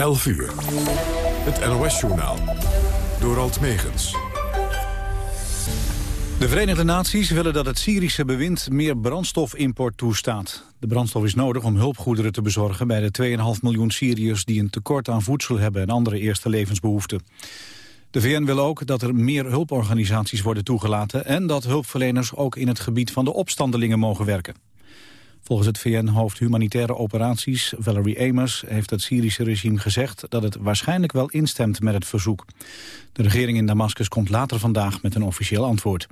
11 uur. Het NOS-journaal. Door Alt Megens. De Verenigde Naties willen dat het Syrische bewind meer brandstofimport toestaat. De brandstof is nodig om hulpgoederen te bezorgen bij de 2,5 miljoen Syriërs die een tekort aan voedsel hebben en andere eerste levensbehoeften. De VN wil ook dat er meer hulporganisaties worden toegelaten en dat hulpverleners ook in het gebied van de opstandelingen mogen werken. Volgens het VN-hoofd Humanitaire Operaties, Valerie Amers, heeft het Syrische regime gezegd dat het waarschijnlijk wel instemt met het verzoek. De regering in Damascus komt later vandaag met een officieel antwoord.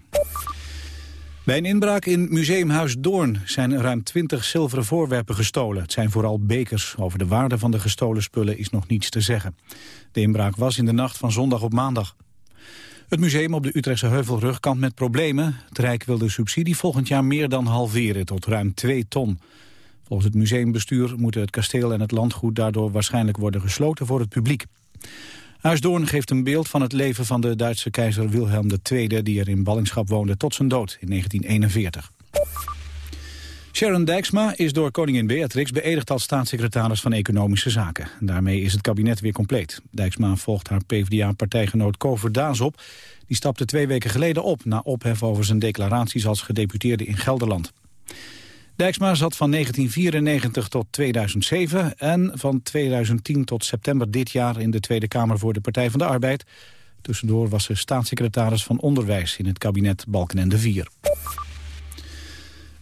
Bij een inbraak in Museumhuis Doorn zijn ruim 20 zilveren voorwerpen gestolen. Het zijn vooral bekers. Over de waarde van de gestolen spullen is nog niets te zeggen. De inbraak was in de nacht van zondag op maandag. Het museum op de Utrechtse Heuvelrug kampt met problemen. Het Rijk wil de subsidie volgend jaar meer dan halveren tot ruim 2 ton. Volgens het museumbestuur moeten het kasteel en het landgoed daardoor waarschijnlijk worden gesloten voor het publiek. Huisdoorn geeft een beeld van het leven van de Duitse keizer Wilhelm II... die er in ballingschap woonde tot zijn dood in 1941. Sharon Dijksma is door koningin Beatrix beëdigd als staatssecretaris van Economische Zaken. daarmee is het kabinet weer compleet. Dijksma volgt haar PvdA-partijgenoot Kover Daas op. Die stapte twee weken geleden op na ophef over zijn declaraties als gedeputeerde in Gelderland. Dijksma zat van 1994 tot 2007 en van 2010 tot september dit jaar in de Tweede Kamer voor de Partij van de Arbeid. Tussendoor was ze staatssecretaris van Onderwijs in het kabinet Balkenende 4.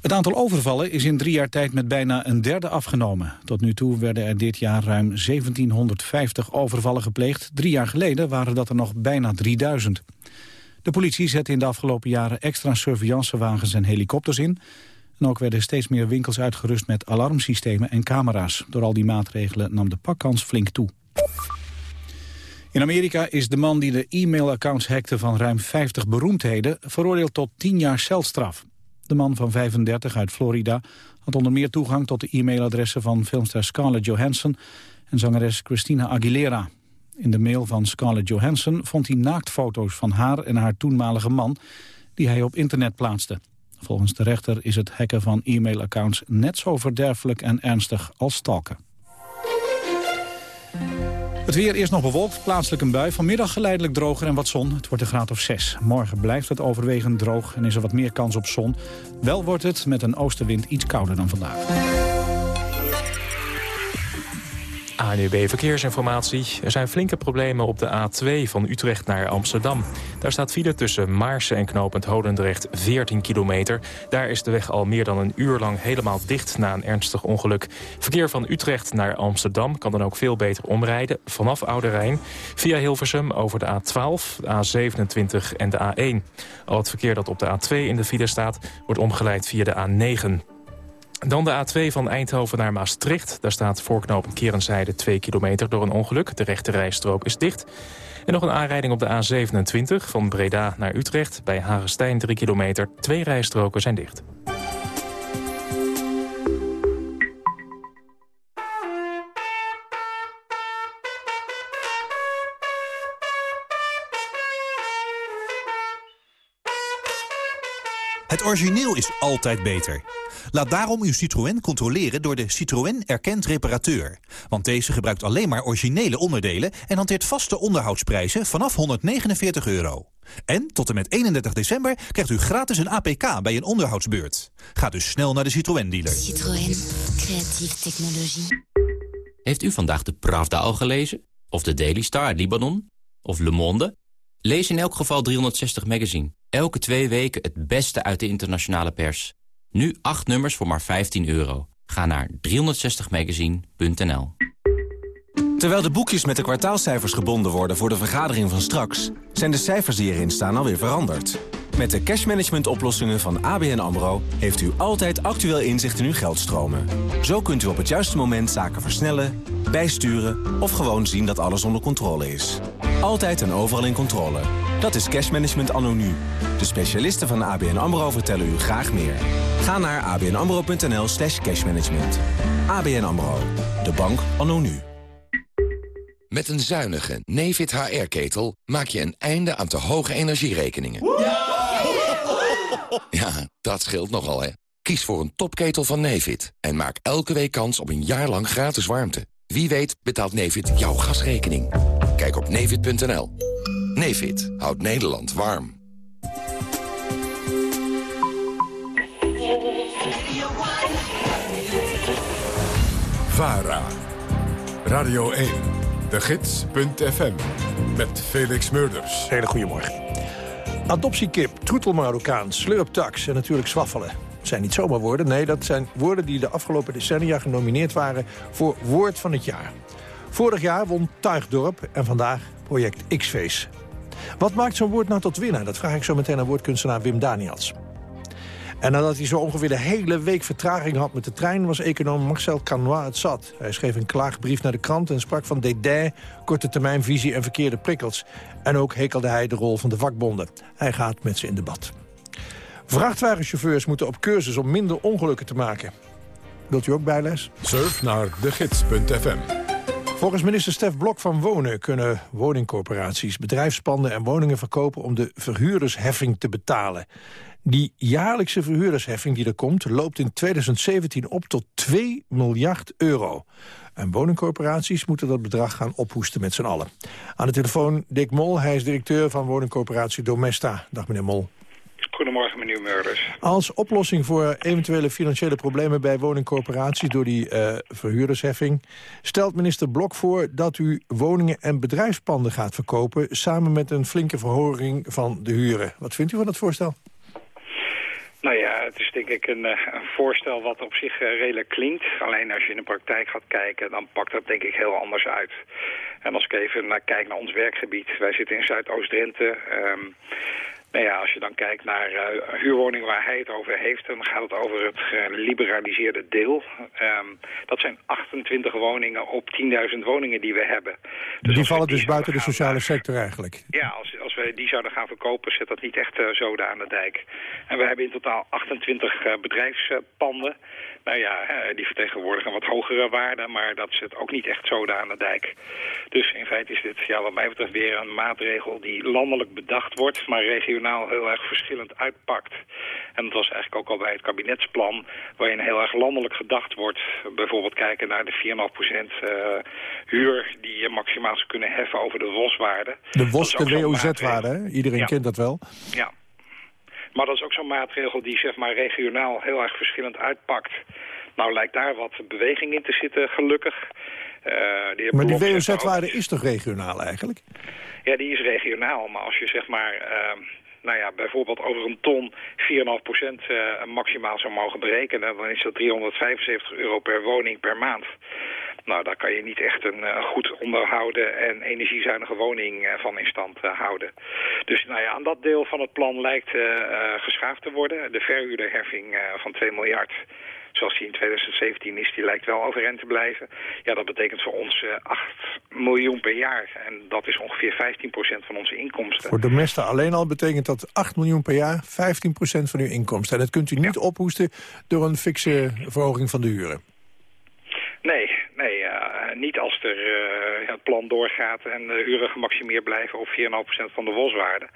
Het aantal overvallen is in drie jaar tijd met bijna een derde afgenomen. Tot nu toe werden er dit jaar ruim 1750 overvallen gepleegd. Drie jaar geleden waren dat er nog bijna 3000. De politie zette in de afgelopen jaren extra surveillancewagens en helikopters in. En ook werden steeds meer winkels uitgerust met alarmsystemen en camera's. Door al die maatregelen nam de pakkans flink toe. In Amerika is de man die de e-mailaccounts hackte van ruim 50 beroemdheden... veroordeeld tot 10 jaar celstraf. De man van 35 uit Florida had onder meer toegang tot de e-mailadressen van filmster Scarlett Johansson en zangeres Christina Aguilera. In de mail van Scarlett Johansson vond hij naaktfoto's van haar en haar toenmalige man die hij op internet plaatste. Volgens de rechter is het hacken van e-mailaccounts net zo verderfelijk en ernstig als stalken. Het weer eerst nog bewolkt, plaatselijk een bui. Vanmiddag geleidelijk droger en wat zon. Het wordt een graad of 6. Morgen blijft het overwegend droog en is er wat meer kans op zon. Wel wordt het met een oostenwind iets kouder dan vandaag. ANUB Verkeersinformatie. Er zijn flinke problemen op de A2 van Utrecht naar Amsterdam. Daar staat file tussen Maarsen en knooppunt Hodendrecht 14 kilometer. Daar is de weg al meer dan een uur lang helemaal dicht na een ernstig ongeluk. Verkeer van Utrecht naar Amsterdam kan dan ook veel beter omrijden... vanaf Oude Rijn, via Hilversum over de A12, de A27 en de A1. Al het verkeer dat op de A2 in de file staat... wordt omgeleid via de A9. Dan de A2 van Eindhoven naar Maastricht. Daar staat voorknopend Kerenzijde 2 kilometer door een ongeluk. De rechte rijstrook is dicht. En nog een aanrijding op de A27 van Breda naar Utrecht. Bij Hagestein 3 kilometer. Twee rijstroken zijn dicht. Het origineel is altijd beter. Laat daarom uw Citroën controleren door de Citroën Erkend Reparateur. Want deze gebruikt alleen maar originele onderdelen... en hanteert vaste onderhoudsprijzen vanaf 149 euro. En tot en met 31 december krijgt u gratis een APK bij een onderhoudsbeurt. Ga dus snel naar de Citroën-dealer. Citroën. Creatieve technologie. Heeft u vandaag de Pravda al gelezen? Of de Daily Star uit Libanon? Of Le Monde? Lees in elk geval 360 Magazine. Elke twee weken het beste uit de internationale pers. Nu acht nummers voor maar 15 euro. Ga naar 360magazine.nl Terwijl de boekjes met de kwartaalcijfers gebonden worden voor de vergadering van straks... zijn de cijfers die erin staan alweer veranderd. Met de cashmanagement oplossingen van ABN AMRO... heeft u altijd actueel inzicht in uw geldstromen. Zo kunt u op het juiste moment zaken versnellen, bijsturen... of gewoon zien dat alles onder controle is. Altijd en overal in controle. Dat is cashmanagement anno nu. De specialisten van ABN AMRO vertellen u graag meer. Ga naar abnamro.nl slash cashmanagement. ABN AMRO. De bank anno nu. Met een zuinige Nefit HR-ketel maak je een einde aan te hoge energierekeningen. Ja, dat scheelt nogal, hè. Kies voor een topketel van Nefit en maak elke week kans op een jaar lang gratis warmte. Wie weet betaalt Nevid jouw gasrekening. Kijk op nevid.nl. Nevid houdt Nederland warm. VARA. Radio 1. De Gids.fm. Met Felix Murders. Hele goedemorgen. Adoptiekip, troetelmarokkaan, slurptax en natuurlijk zwaffelen. Dat zijn niet zomaar woorden, nee, dat zijn woorden die de afgelopen decennia genomineerd waren voor Woord van het Jaar. Vorig jaar won Tuigdorp en vandaag project X-Face. Wat maakt zo'n woord nou tot winnaar? Dat vraag ik zo meteen aan woordkunstenaar Wim Daniels. En nadat hij zo ongeveer de hele week vertraging had met de trein... was econoom Marcel Canois het zat. Hij schreef een klaagbrief naar de krant en sprak van dédain... korte termijn visie en verkeerde prikkels. En ook hekelde hij de rol van de vakbonden. Hij gaat met ze in debat. Vrachtwagenchauffeurs moeten op cursus om minder ongelukken te maken. Wilt u ook bijles? Surf naar degids.fm. Volgens minister Stef Blok van Wonen kunnen woningcorporaties bedrijfspanden en woningen verkopen om de verhuurdersheffing te betalen. Die jaarlijkse verhuurdersheffing die er komt loopt in 2017 op tot 2 miljard euro. En woningcorporaties moeten dat bedrag gaan ophoesten met z'n allen. Aan de telefoon Dick Mol, hij is directeur van woningcorporatie Domesta. Dag meneer Mol. Goedemorgen, meneer Meurders. Als oplossing voor eventuele financiële problemen bij woningcorporaties door die uh, verhuurdersheffing, stelt minister Blok voor dat u woningen en bedrijfspanden gaat verkopen samen met een flinke verhoging van de huren. Wat vindt u van dat voorstel? Nou ja, het is denk ik een, eh, een voorstel wat op zich uh, redelijk klinkt. Alleen als je in de praktijk gaat kijken, dan pakt dat denk ik heel anders uit. En als ik even naar, kijk naar ons werkgebied, wij zitten in Zuidoost-Drenthe. Um, nou ja, als je dan kijkt naar uh, huurwoningen waar hij het over heeft... dan gaat het over het geliberaliseerde deel. Um, dat zijn 28 woningen op 10.000 woningen die we hebben. Dus die vallen dus buiten de sociale sector eigenlijk? Ja, als, als we die zouden gaan verkopen, zit dat niet echt uh, zoden aan de dijk. En we hebben in totaal 28 uh, bedrijfspanden... Nou ja, die vertegenwoordigen wat hogere waarde, maar dat zit ook niet echt zoden aan de dijk. Dus in feite is dit ja, wat mij betreft weer een maatregel die landelijk bedacht wordt, maar regionaal heel erg verschillend uitpakt. En dat was eigenlijk ook al bij het kabinetsplan, waarin heel erg landelijk gedacht wordt. Bijvoorbeeld kijken naar de 4,5% uh, huur die je maximaal zou kunnen heffen over de WOS-waarde. De WOS, de WOZ-waarde, iedereen ja. kent dat wel. Ja. Maar dat is ook zo'n maatregel die zeg maar regionaal heel erg verschillend uitpakt. Nou lijkt daar wat beweging in te zitten, gelukkig. Uh, de maar die WOZ-waarde is toch regionaal eigenlijk? Ja, die is regionaal. Maar als je zeg maar... Uh, nou ja, bijvoorbeeld over een ton 4,5% uh, maximaal zou mogen berekenen... dan is dat 375 euro per woning per maand. Nou, daar kan je niet echt een uh, goed onderhouden en energiezuinige woning uh, van in stand uh, houden. Dus nou ja, aan dat deel van het plan lijkt geschaafd te worden. De verhuurderheffing van 2 miljard zoals die in 2017 is, die lijkt wel overeind te blijven. Ja, dat betekent voor ons uh, 8 miljoen per jaar. En dat is ongeveer 15% van onze inkomsten. Voor Domesta alleen al betekent dat 8 miljoen per jaar 15% van uw inkomsten. En dat kunt u niet ja. ophoesten door een fikse verhoging van de huren. Nee, niet als er, het plan doorgaat en de huren gemaximeerd blijven op 4,5% van de WOS-waarde.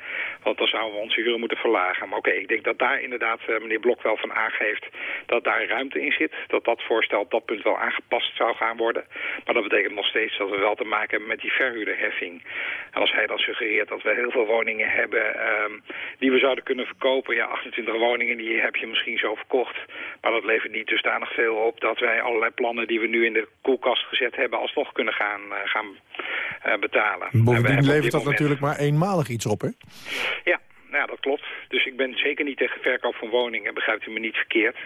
Want dan zouden we onze huren moeten verlagen. Maar oké, ik denk dat daar inderdaad uh, meneer Blok wel van aangeeft dat daar ruimte in zit. Dat dat voorstel op dat punt wel aangepast zou gaan worden. Maar dat betekent nog steeds dat we wel te maken hebben met die verhuurderheffing. En als hij dan suggereert dat we heel veel woningen hebben um, die we zouden kunnen verkopen. Ja, 28 woningen die heb je misschien zo verkocht. Maar dat levert niet dusdanig veel op dat wij allerlei plannen die we nu in de koelkast gezet hebben alsnog kunnen gaan, uh, gaan betalen. Bovendien levert dat natuurlijk maar eenmalig iets op, hè? Ja, nou, dat klopt. Dus ik ben zeker niet tegen verkoop van woningen, begrijpt u me niet verkeerd.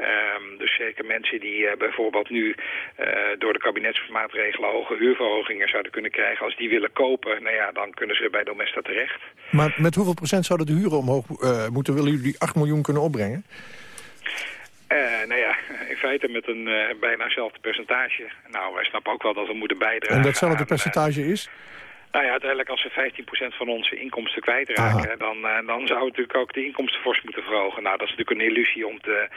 Um, dus zeker mensen die uh, bijvoorbeeld nu uh, door de kabinetsmaatregelen hoge huurverhogingen zouden kunnen krijgen. Als die willen kopen, nou ja, dan kunnen ze bij Domesta terecht. Maar met hoeveel procent zouden de huren omhoog uh, moeten? Willen jullie die 8 miljoen kunnen opbrengen? Uh, nou ja, in feite met een uh, bijna hetzelfde percentage. Nou, wij snappen ook wel dat we moeten bijdragen. En datzelfde aan, percentage is? Nou ja, uiteindelijk als we 15% van onze inkomsten kwijtraken... Dan, dan zou natuurlijk ook de inkomsten fors moeten verhogen. Nou, dat is natuurlijk een illusie om te,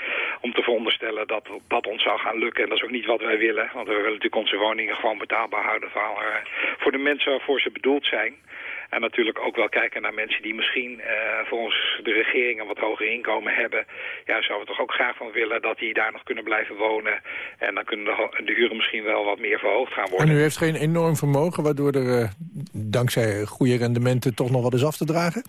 om te veronderstellen dat dat ons zou gaan lukken. En dat is ook niet wat wij willen. Want we willen natuurlijk onze woningen gewoon betaalbaar houden... voor, voor de mensen waarvoor ze bedoeld zijn. En natuurlijk ook wel kijken naar mensen die misschien volgens de regering een wat hoger inkomen hebben. Ja, zouden we toch ook graag van willen dat die daar nog kunnen blijven wonen. En dan kunnen de, de huren misschien wel wat meer verhoogd gaan worden. En u heeft geen enorm vermogen waardoor er dankzij goede rendementen toch nog wat is af te dragen?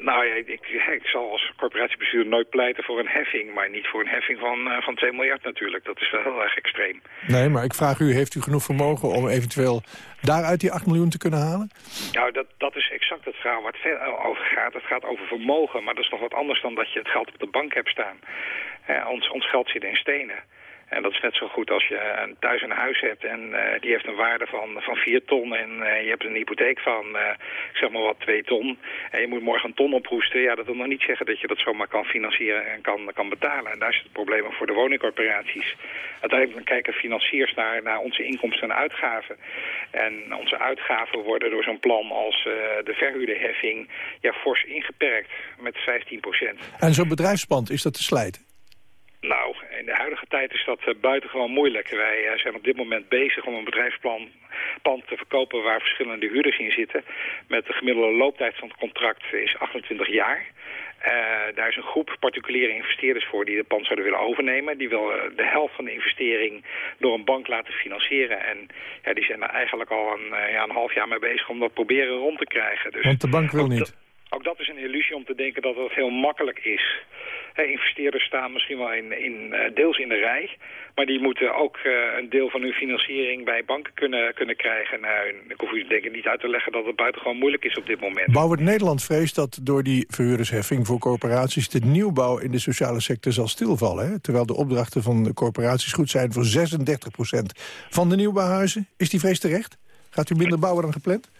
Nou ja, ik, ik, zal als corporatiebestuur nooit pleiten voor een heffing... maar niet voor een heffing van, uh, van 2 miljard natuurlijk. Dat is wel heel erg extreem. Nee, maar ik vraag u, heeft u genoeg vermogen om eventueel daaruit die 8 miljoen te kunnen halen? Nou, dat, dat is exact het verhaal waar het verder over gaat. Het gaat over vermogen, maar dat is nog wat anders dan dat je het geld op de bank hebt staan. ons, ons geld zit in stenen. En dat is net zo goed als je thuis een huis hebt en uh, die heeft een waarde van, van 4 ton en uh, je hebt een hypotheek van, uh, zeg maar wat, 2 ton. En je moet morgen een ton ophoesten. Ja, dat wil nog niet zeggen dat je dat zomaar kan financieren en kan, kan betalen. En daar zit het probleem voor de woningcorporaties. Uiteindelijk kijken financiers naar, naar onze inkomsten en uitgaven. En onze uitgaven worden door zo'n plan als de verhuurderheffing ja, fors ingeperkt met 15 procent. En zo'n bedrijfspand, is dat te slijten? Nou, in de huidige tijd is dat uh, buitengewoon moeilijk. Wij uh, zijn op dit moment bezig om een bedrijfsplan pand te verkopen waar verschillende huurders in zitten. Met de gemiddelde looptijd van het contract is 28 jaar. Uh, daar is een groep particuliere investeerders voor die de pand zouden willen overnemen. Die willen de helft van de investering door een bank laten financieren. En ja, die zijn er eigenlijk al een, ja, een half jaar mee bezig om dat proberen rond te krijgen. Dus Want de bank wil niet? Ook dat is een illusie om te denken dat het heel makkelijk is. investeerders staan misschien wel in, in, uh, deels in de rij. Maar die moeten ook uh, een deel van hun financiering bij banken kunnen, kunnen krijgen. Nou, ik hoef u denk ik niet uit te leggen dat het buitengewoon moeilijk is op dit moment. Bouwert Nederland vreest dat door die verhuurdersheffing voor corporaties... de nieuwbouw in de sociale sector zal stilvallen. Hè? Terwijl de opdrachten van de corporaties goed zijn voor 36% van de nieuwbouwhuizen. Is die vrees terecht? Gaat u minder bouwen dan gepland?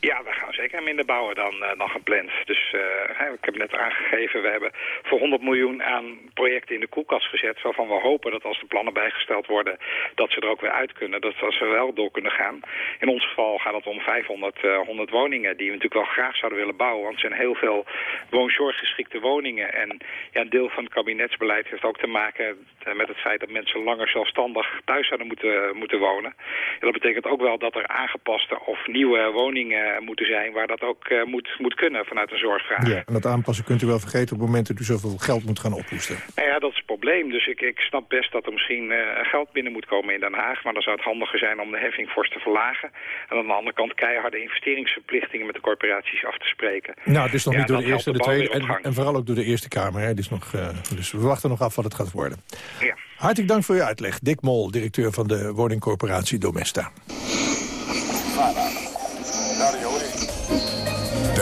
Ja, zeker minder bouwen dan, uh, dan gepland. Dus uh, ik heb net aangegeven, we hebben voor 100 miljoen aan projecten in de koelkast gezet... waarvan we hopen dat als de plannen bijgesteld worden, dat ze er ook weer uit kunnen. Dat ze wel door kunnen gaan. In ons geval gaat het om 500 uh, 100 woningen die we natuurlijk wel graag zouden willen bouwen. Want er zijn heel veel woonzorggeschikte woningen. En ja, een deel van het kabinetsbeleid heeft ook te maken met het feit dat mensen langer zelfstandig thuis zouden moeten, moeten wonen. En dat betekent ook wel dat er aangepaste of nieuwe woningen moeten zijn... waar dat ook uh, moet, moet kunnen vanuit een zorgvraag. Ja, en dat aanpassen kunt u wel vergeten op het moment dat u zoveel geld moet gaan ophoesten. Nou ja, dat is het probleem. Dus ik, ik snap best dat er misschien uh, geld binnen moet komen in Den Haag... maar dan zou het handiger zijn om de heffing fors te verlagen... en aan de andere kant keiharde investeringsverplichtingen met de corporaties af te spreken. Nou, het is nog ja, niet door de Eerste, de Tweede en, en, vooral ook door de Eerste Kamer. Hè. is nog, dus we wachten nog af wat het gaat worden. Ja. Hartelijk dank voor uw uitleg. Dick Mol, directeur van de woningcorporatie Domesta.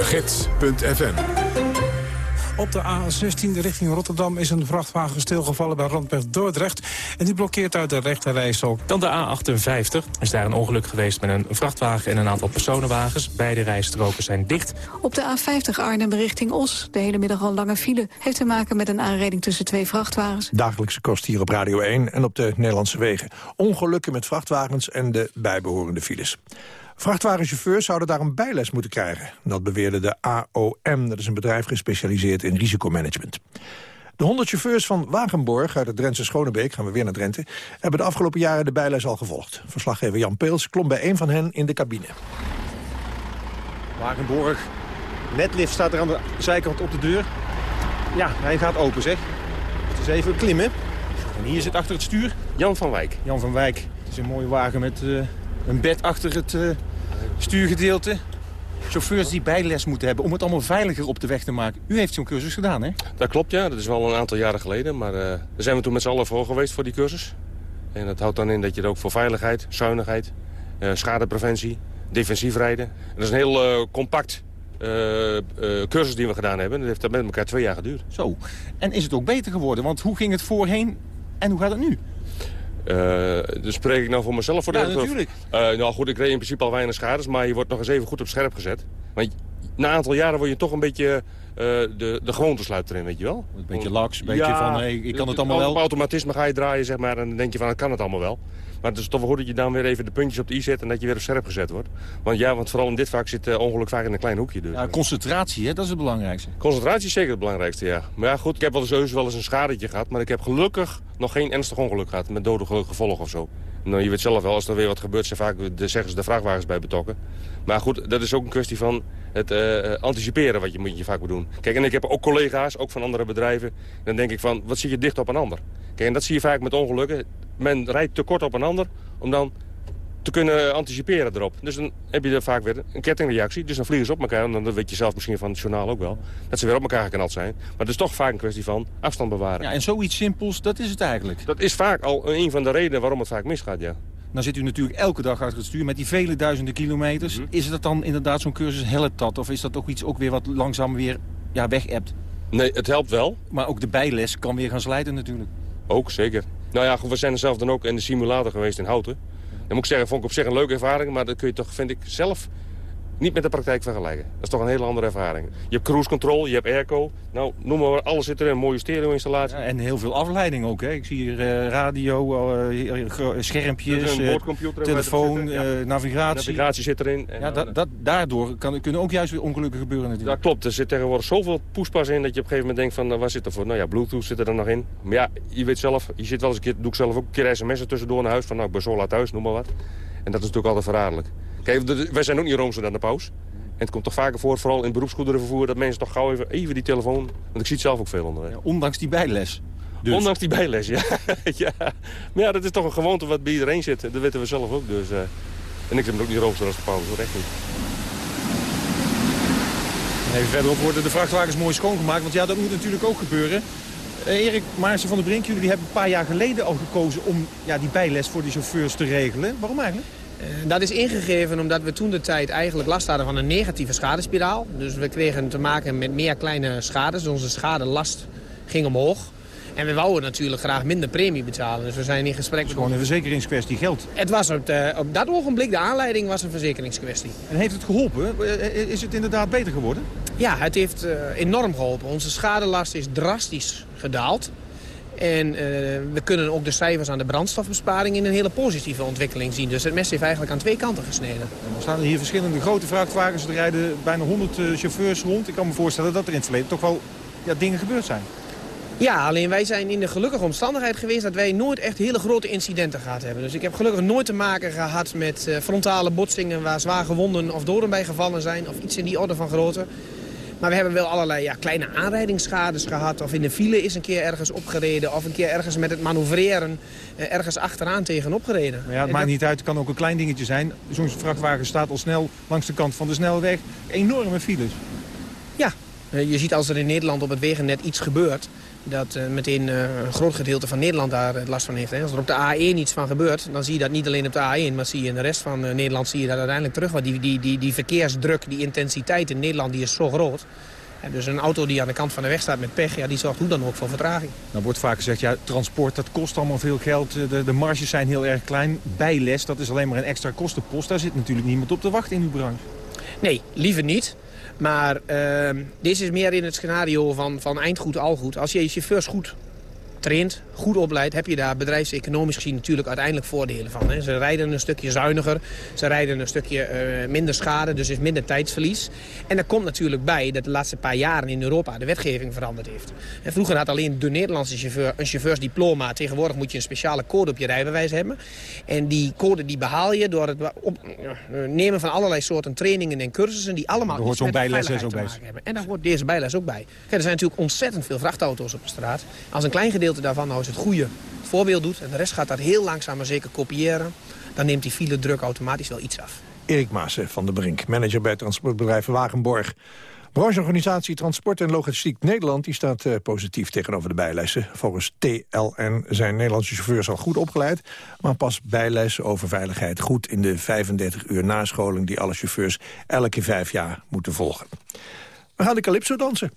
Gids.fm op de A16 richting Rotterdam is een vrachtwagen stilgevallen bij Randweg Dordrecht. En die blokkeert uit de rechterrijstrook. Dan de A58 is daar een ongeluk geweest met een vrachtwagen en een aantal personenwagens. Beide rijstroken zijn dicht. Op de A50 Arnhem richting Os, de hele middag al lange file... heeft te maken met een aanrijding tussen twee vrachtwagens. Dagelijkse kost hier op Radio 1 en op de Nederlandse wegen. Ongelukken met vrachtwagens en de bijbehorende files. Vrachtwagenchauffeurs zouden daar een bijles moeten krijgen. Dat beweerde de AOM, dat is een bedrijf gespecialiseerd in risicomanagement. De 100 chauffeurs van Wagenborg uit het Drentse Schonebeek, gaan we weer naar Drenthe, hebben de afgelopen jaren de bijles al gevolgd. Verslaggever Jan Peels klom bij een van hen in de cabine. Wagenborg, netlift staat er aan de zijkant op de deur. Ja, hij gaat open zeg. Het is even klimmen. En hier zit achter het stuur Jan van Wijk. Jan van Wijk, het is een mooie wagen met uh, een bed achter het uh, stuurgedeelte. Chauffeurs die bijles moeten hebben om het allemaal veiliger op de weg te maken. U heeft zo'n cursus gedaan, hè? Dat klopt, ja. Dat is wel een aantal jaren geleden. Maar uh, daar zijn we toen met z'n allen voor geweest voor die cursus. En dat houdt dan in dat je er ook voor veiligheid, zuinigheid, uh, schadepreventie, defensief rijden. En dat is een heel compact cursus die we gedaan hebben. Dat heeft dat met elkaar twee jaar geduurd. Zo. En is het ook beter geworden? Want hoe ging het voorheen en hoe gaat het nu? Uh, dus spreek ik nou voor mezelf voor ja, de natuurlijk. Uh, nou goed, ik reed in principe al weinig schades, maar je wordt nog eens even goed op scherp gezet. Want na een aantal jaren word je toch een beetje uh, de, de gewoontesluit erin, weet je wel? Een beetje laks, een beetje van, hey, ik kan het allemaal wel. Op automatisme ga je draaien, zeg maar, en dan denk je van, ik kan het allemaal wel. Maar het is toch wel goed dat je dan weer even de puntjes op de i zet... en dat je weer op scherp gezet wordt. Want ja, want vooral in dit vak zit uh, ongeluk vaak in een klein hoekje. Dus. Ja, concentratie, hè? dat is het belangrijkste. Concentratie is zeker het belangrijkste, ja. Maar ja, goed, ik heb wel eens, wel eens een schadetje gehad... maar ik heb gelukkig nog geen ernstig ongeluk gehad... met dodelijk gevolg of zo. Nou, je weet zelf wel, als er weer wat gebeurt, zijn vaak de, zeggen ze de vrachtwagens bij betrokken. Maar goed, dat is ook een kwestie van het uh, anticiperen wat je moet je vaak moet doen. Kijk, en ik heb ook collega's, ook van andere bedrijven. Dan denk ik van, wat zie je dicht op een ander? Kijk, en dat zie je vaak met ongelukken. Men rijdt te kort op een ander om dan te kunnen anticiperen erop. Dus dan heb je er vaak weer een kettingreactie. Dus dan vliegen ze op elkaar. En dan weet je zelf misschien van het journaal ook wel. Dat ze weer op elkaar geknald zijn. Maar het is toch vaak een kwestie van afstand bewaren. Ja, en zoiets simpels, dat is het eigenlijk. Dat is vaak al een van de redenen waarom het vaak misgaat, ja. Dan zit u natuurlijk elke dag achter het stuur met die vele duizenden kilometers. Mhm. Is het dan inderdaad zo'n cursus helpt dat? Of is dat ook iets ook weer wat langzaam weer ja, weg -appt? Nee, het helpt wel. Maar ook de bijles kan weer gaan slijten natuurlijk. Ook, zeker. Nou ja, we zijn zelf dan ook in de simulator geweest in Houten. Dan moet ik zeggen, vond ik op zich een leuke ervaring. Maar dat kun je toch, vind ik, zelf niet met de praktijk vergelijken. Dat is toch een hele andere ervaring. Je hebt cruise control, je hebt airco. Nou, noem maar, alles zit er in. Een mooie stereo-installatie. Ja, en heel veel afleiding ook. Hè. Ik zie hier uh, radio, uh, schermpjes, uh, telefoon, navigatie. Navigatie zit erin. En ja, dat, dat, daardoor kan, kunnen ook juist weer ongelukken gebeuren natuurlijk. Dat klopt. Er zit tegenwoordig zoveel poespas in dat je op een gegeven moment denkt van, nou, waar zit er voor? Nou ja, bluetooth zit er dan nog in. Maar ja, je weet zelf, je zit wel eens een keer, doe ik zelf ook een keer sms'en tussendoor naar huis van, nou, ik ben zo laat thuis, noem maar wat. En dat is natuurlijk altijd verraderlijk. Kijk, wij zijn ook niet roomser dan de paus. En het komt toch vaker voor, vooral in beroepsgoederenvervoer... dat mensen toch gauw even, even die telefoon... want ik zie het zelf ook veel onderweg. Ja, ondanks die bijles. Dus. Ondanks die bijles, ja. ja. Maar ja, dat is toch een gewoonte wat bij iedereen zit. Dat weten we zelf ook. Dus, uh... En ik heb ook niet roomster als de paus, hoor. echt niet. Even verderop worden de vrachtwagens mooi schoongemaakt. Want ja, dat moet natuurlijk ook gebeuren. Uh, Erik Maarsen van der Brink, jullie hebben een paar jaar geleden al gekozen... om ja, die bijles voor die chauffeurs te regelen. Waarom eigenlijk? Uh, dat is ingegeven omdat we toen de tijd eigenlijk last hadden van een negatieve schadespiraal. Dus we kregen te maken met meer kleine schades. Dus onze schadelast ging omhoog. En we wouden natuurlijk graag minder premie betalen. Dus we zijn in gesprek... Het is gewoon een verzekeringskwestie, geld. Het was op, de, op dat ogenblik, de aanleiding was een verzekeringskwestie. En heeft het geholpen? Is het inderdaad beter geworden? Ja, het heeft enorm geholpen. Onze schadelast is drastisch gedaald. En uh, we kunnen ook de cijfers aan de brandstofbesparing in een hele positieve ontwikkeling zien. Dus het mes heeft eigenlijk aan twee kanten gesneden. er staan hier verschillende grote vrachtwagens. Er rijden bijna 100 uh, chauffeurs rond. Ik kan me voorstellen dat er in het verleden toch wel ja, dingen gebeurd zijn. Ja, alleen wij zijn in de gelukkige omstandigheid geweest dat wij nooit echt hele grote incidenten gehad hebben. Dus ik heb gelukkig nooit te maken gehad met uh, frontale botsingen waar zwaar gewonden of doden bij gevallen zijn. Of iets in die orde van grootte. Maar we hebben wel allerlei ja, kleine aanrijdingsschades gehad. Of in de file is een keer ergens opgereden. Of een keer ergens met het manoeuvreren eh, ergens achteraan tegenop gereden. Maar ja, het maakt niet uit. Het kan ook een klein dingetje zijn. Zo'n vrachtwagen staat al snel langs de kant van de snelweg. Enorme files. Ja, eh, je ziet als er in Nederland op het wegennet iets gebeurt dat uh, meteen uh, een groot gedeelte van Nederland daar uh, last van heeft. Hè. Als er op de A1 iets van gebeurt, dan zie je dat niet alleen op de A1... maar zie je in de rest van Nederland zie je dat uiteindelijk terug. Want die, die, die, die verkeersdruk, die intensiteit in Nederland, die is zo groot. En dus een auto die aan de kant van de weg staat met pech... Ja, die zorgt hoe dan ook voor vertraging. Dan wordt vaak gezegd, ja, transport dat kost allemaal veel geld. De, de marges zijn heel erg klein. Bijles, dat is alleen maar een extra kostenpost. Daar zit natuurlijk niemand op te wachten in uw branche. Nee, liever niet. Maar uh, dit is meer in het scenario van, van eindgoed al goed. Als je je chauffeurs goed traint, goed opleidt... heb je daar bedrijfseconomisch gezien natuurlijk uiteindelijk voordelen van. Hè. Ze rijden een stukje zuiniger, ze rijden een stukje uh, minder schade, dus is minder tijdsverlies. En er komt natuurlijk bij dat de laatste paar jaren in Europa de wetgeving veranderd heeft. En vroeger had alleen de Nederlandse chauffeur een chauffeursdiploma. Tegenwoordig moet je een speciale code op je rijbewijs hebben. En die code die behaal je door het op, uh, nemen van allerlei soorten trainingen en cursussen... die allemaal iets met bijles ook bij. hebben. En daar hoort deze bijles ook bij. Kijk, er zijn natuurlijk ontzettend veel vrachtauto's op de straat. Als een klein gedeelte daarvan nou eens het goede voorbeeld doet... en de rest gaat dat heel langzaam maar zeker kopiëren... dan neemt die file druk automatisch wel iets af. Erik Maassen van de Brink, manager bij transportbedrijf Wagenborg. Brancheorganisatie Transport en Logistiek Nederland die staat uh, positief tegenover de bijlessen. Volgens TLN zijn Nederlandse chauffeurs al goed opgeleid... maar pas bijlessen over veiligheid goed in de 35 uur nascholing... die alle chauffeurs elke vijf jaar moeten volgen. We gaan de calypso dansen.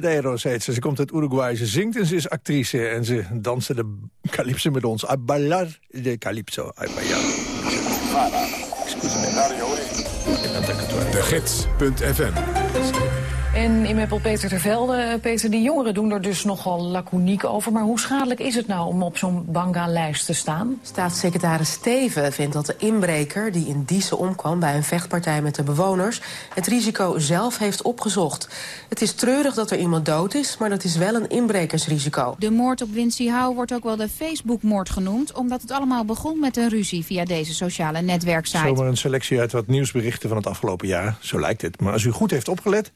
Medeiros heet ze. Ze komt uit Uruguay, ze zingt en ze is actrice. En ze dansen de calypso met ons. A ballar de calypso. A ballar. De Gids.fm en in Meppel Peter Tervelde. Peter, die jongeren doen er dus nogal laconiek over. Maar hoe schadelijk is het nou om op zo'n banga-lijst te staan? Staatssecretaris Steven vindt dat de inbreker die in Diezen omkwam... bij een vechtpartij met de bewoners het risico zelf heeft opgezocht. Het is treurig dat er iemand dood is, maar dat is wel een inbrekersrisico. De moord op Wincy Hou wordt ook wel de Facebook-moord genoemd... omdat het allemaal begon met een ruzie via deze sociale netwerksite. Zomaar een selectie uit wat nieuwsberichten van het afgelopen jaar. Zo lijkt het. Maar als u goed heeft opgelet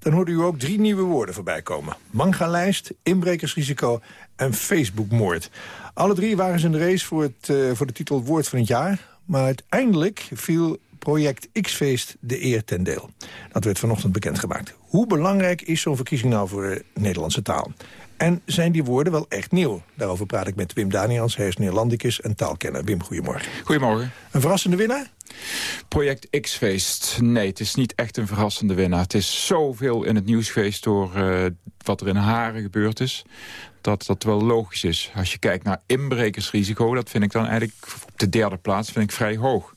dan hoorde u ook drie nieuwe woorden voorbij komen. Manga-lijst, inbrekersrisico en Facebookmoord. Alle drie waren ze in de race voor, het, uh, voor de titel Woord van het jaar. Maar uiteindelijk viel project X-feest de eer ten deel. Dat werd vanochtend bekendgemaakt. Hoe belangrijk is zo'n verkiezing nou voor de Nederlandse taal? En zijn die woorden wel echt nieuw? Daarover praat ik met Wim Daniels. Hij is Neerlandicus en taalkenner. Wim, goedemorgen. Goedemorgen. Een verrassende winnaar? Project X-feest. Nee, het is niet echt een verrassende winnaar. Het is zoveel in het nieuws geweest door uh, wat er in Haren gebeurd is dat dat wel logisch is. Als je kijkt naar inbrekersrisico, dat vind ik dan eigenlijk op de derde plaats vind ik vrij hoog.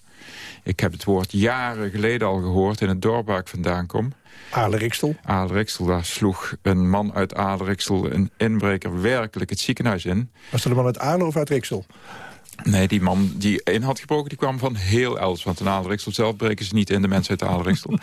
Ik heb het woord jaren geleden al gehoord in het dorp waar ik vandaan kom. Adelriksel? Adelriksel, daar sloeg een man uit Adelriksel, een inbreker, werkelijk het ziekenhuis in. Was dat een man uit Aarle of uit Riksel? Nee, die man die in had gebroken, die kwam van heel els. Want in Adelriksel zelf breken ze niet in, de mensen uit Adelriksel.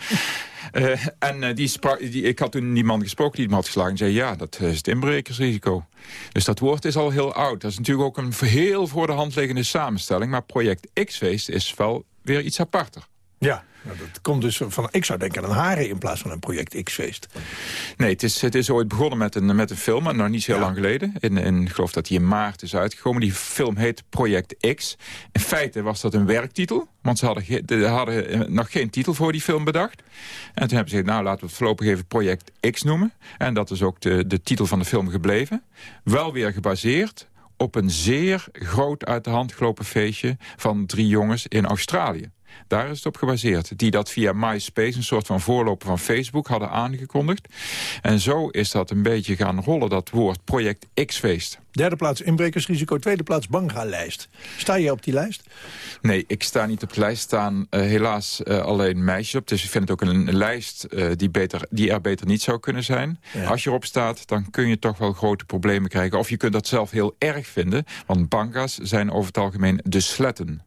uh, en uh, die sprak, die, ik had toen die man gesproken die hem had geslagen... en zei, ja, dat is het inbrekersrisico. Dus dat woord is al heel oud. Dat is natuurlijk ook een heel voor de hand liggende samenstelling. Maar project X-feest is wel weer iets aparter. Ja, nou, dat komt dus van, ik zou denken aan een haren in plaats van een project X-feest. Nee, het is, het is ooit begonnen met een, met een film, en nog niet zo ja. lang geleden. In, in, ik geloof dat die in maart is uitgekomen. Die film heet Project X. In feite was dat een werktitel, want ze hadden, ge, hadden nog geen titel voor die film bedacht. En toen hebben ze gezegd, nou laten we het voorlopig even Project X noemen. En dat is ook de, de titel van de film gebleven. Wel weer gebaseerd op een zeer groot uit de hand gelopen feestje van drie jongens in Australië. Daar is het op gebaseerd. Die dat via MySpace, een soort van voorloper van Facebook, hadden aangekondigd. En zo is dat een beetje gaan rollen, dat woord Project X-feest. Derde plaats inbrekersrisico, tweede plaats Banga-lijst. Sta je op die lijst? Nee, ik sta niet op de lijst. staan uh, helaas uh, alleen meisjes op. Dus ik vind het ook een, een lijst uh, die, beter, die er beter niet zou kunnen zijn. Ja. Als je erop staat, dan kun je toch wel grote problemen krijgen. Of je kunt dat zelf heel erg vinden. Want banga's zijn over het algemeen de sletten.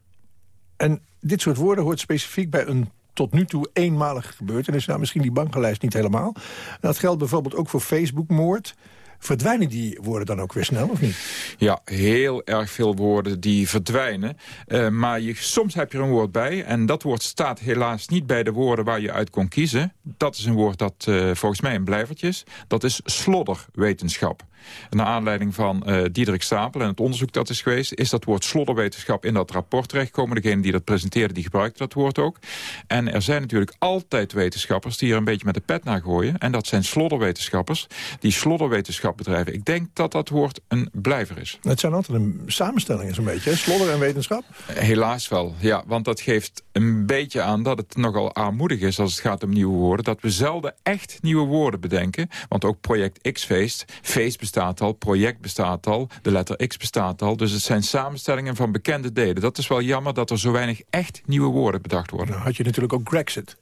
En dit soort woorden hoort specifiek bij een tot nu toe eenmalige gebeurtenis. Nou, misschien die banklijst niet helemaal. Dat geldt bijvoorbeeld ook voor Facebookmoord. Verdwijnen die woorden dan ook weer snel, of niet? Ja, heel erg veel woorden die verdwijnen. Uh, maar soms heb je er een woord bij. En dat woord staat helaas niet bij de woorden waar je uit kon kiezen. Dat is een woord dat uh, volgens mij een blijvertje is. Dat is slodderwetenschap. Naar aanleiding van uh, Diederik Stapel en het onderzoek dat is geweest... is dat woord slodderwetenschap in dat rapport terechtgekomen. Degene die dat presenteerde, die gebruikte dat woord ook. En er zijn natuurlijk altijd wetenschappers die er een beetje met de pet naar gooien. En dat zijn slodderwetenschappers die slodderwetenschap bedrijven. Ik denk dat dat woord een blijver is. Het zijn altijd een samenstelling zo'n beetje, hè? slodder en wetenschap? Helaas wel, ja. Want dat geeft een beetje aan dat het nogal armoedig is als het gaat om nieuwe woorden. Dat we zelden echt nieuwe woorden bedenken. Want ook project X-feest, feest bestaat al, project bestaat al, de letter X bestaat al. Dus het zijn samenstellingen van bekende delen. Dat is wel jammer dat er zo weinig echt nieuwe woorden bedacht worden. Nou had je natuurlijk ook Brexit.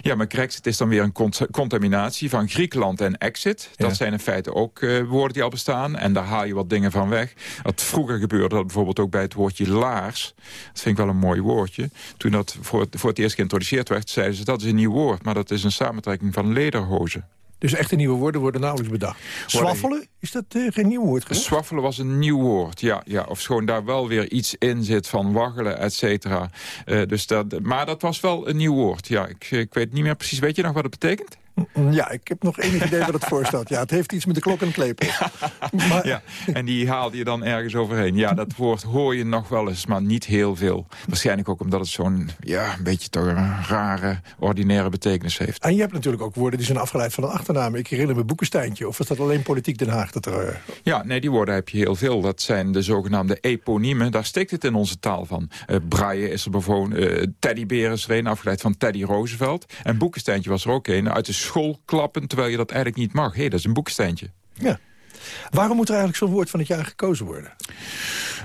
Ja, maar Brexit is dan weer een cont contaminatie van Griekenland en exit. Dat ja. zijn in feite ook uh, woorden die al bestaan. En daar haal je wat dingen van weg. Wat vroeger gebeurde, dat bijvoorbeeld ook bij het woordje laars. Dat vind ik wel een mooi woordje. Toen dat voor, voor het eerst geïntroduceerd werd, zeiden ze dat is een nieuw woord. Maar dat is een samentrekking van lederhozen. Dus echte nieuwe woorden worden nauwelijks bedacht. Swaffelen, is dat uh, geen nieuw woord geweest? Swaffelen was een nieuw woord, ja. ja. Of schoon daar wel weer iets in zit van waggelen, et cetera. Uh, dus dat, maar dat was wel een nieuw woord, ja. Ik, ik weet niet meer precies, weet je nog wat het betekent? Ja, ik heb nog enig idee wat het voorstelt. Ja, het heeft iets met de klok en klepel. Ja, en die haalde je dan ergens overheen. Ja, dat woord hoor je nog wel eens, maar niet heel veel. Waarschijnlijk ook omdat het zo'n, ja, een beetje toch een rare, ordinaire betekenis heeft. En je hebt natuurlijk ook woorden die zijn afgeleid van een achternaam. Ik herinner me Boekensteintje. Of is dat alleen Politiek Den Haag? Dat er, uh... Ja, nee, die woorden heb je heel veel. Dat zijn de zogenaamde eponiemen. Daar steekt het in onze taal van. Uh, Braille is er bijvoorbeeld, uh, Teddybeer is er een, afgeleid van Teddy Roosevelt. En Boekensteintje was er ook een. Uit de school klappen, terwijl je dat eigenlijk niet mag. Hé, hey, dat is een Boekensteintje. Ja. Waarom moet er eigenlijk zo'n woord van het jaar gekozen worden?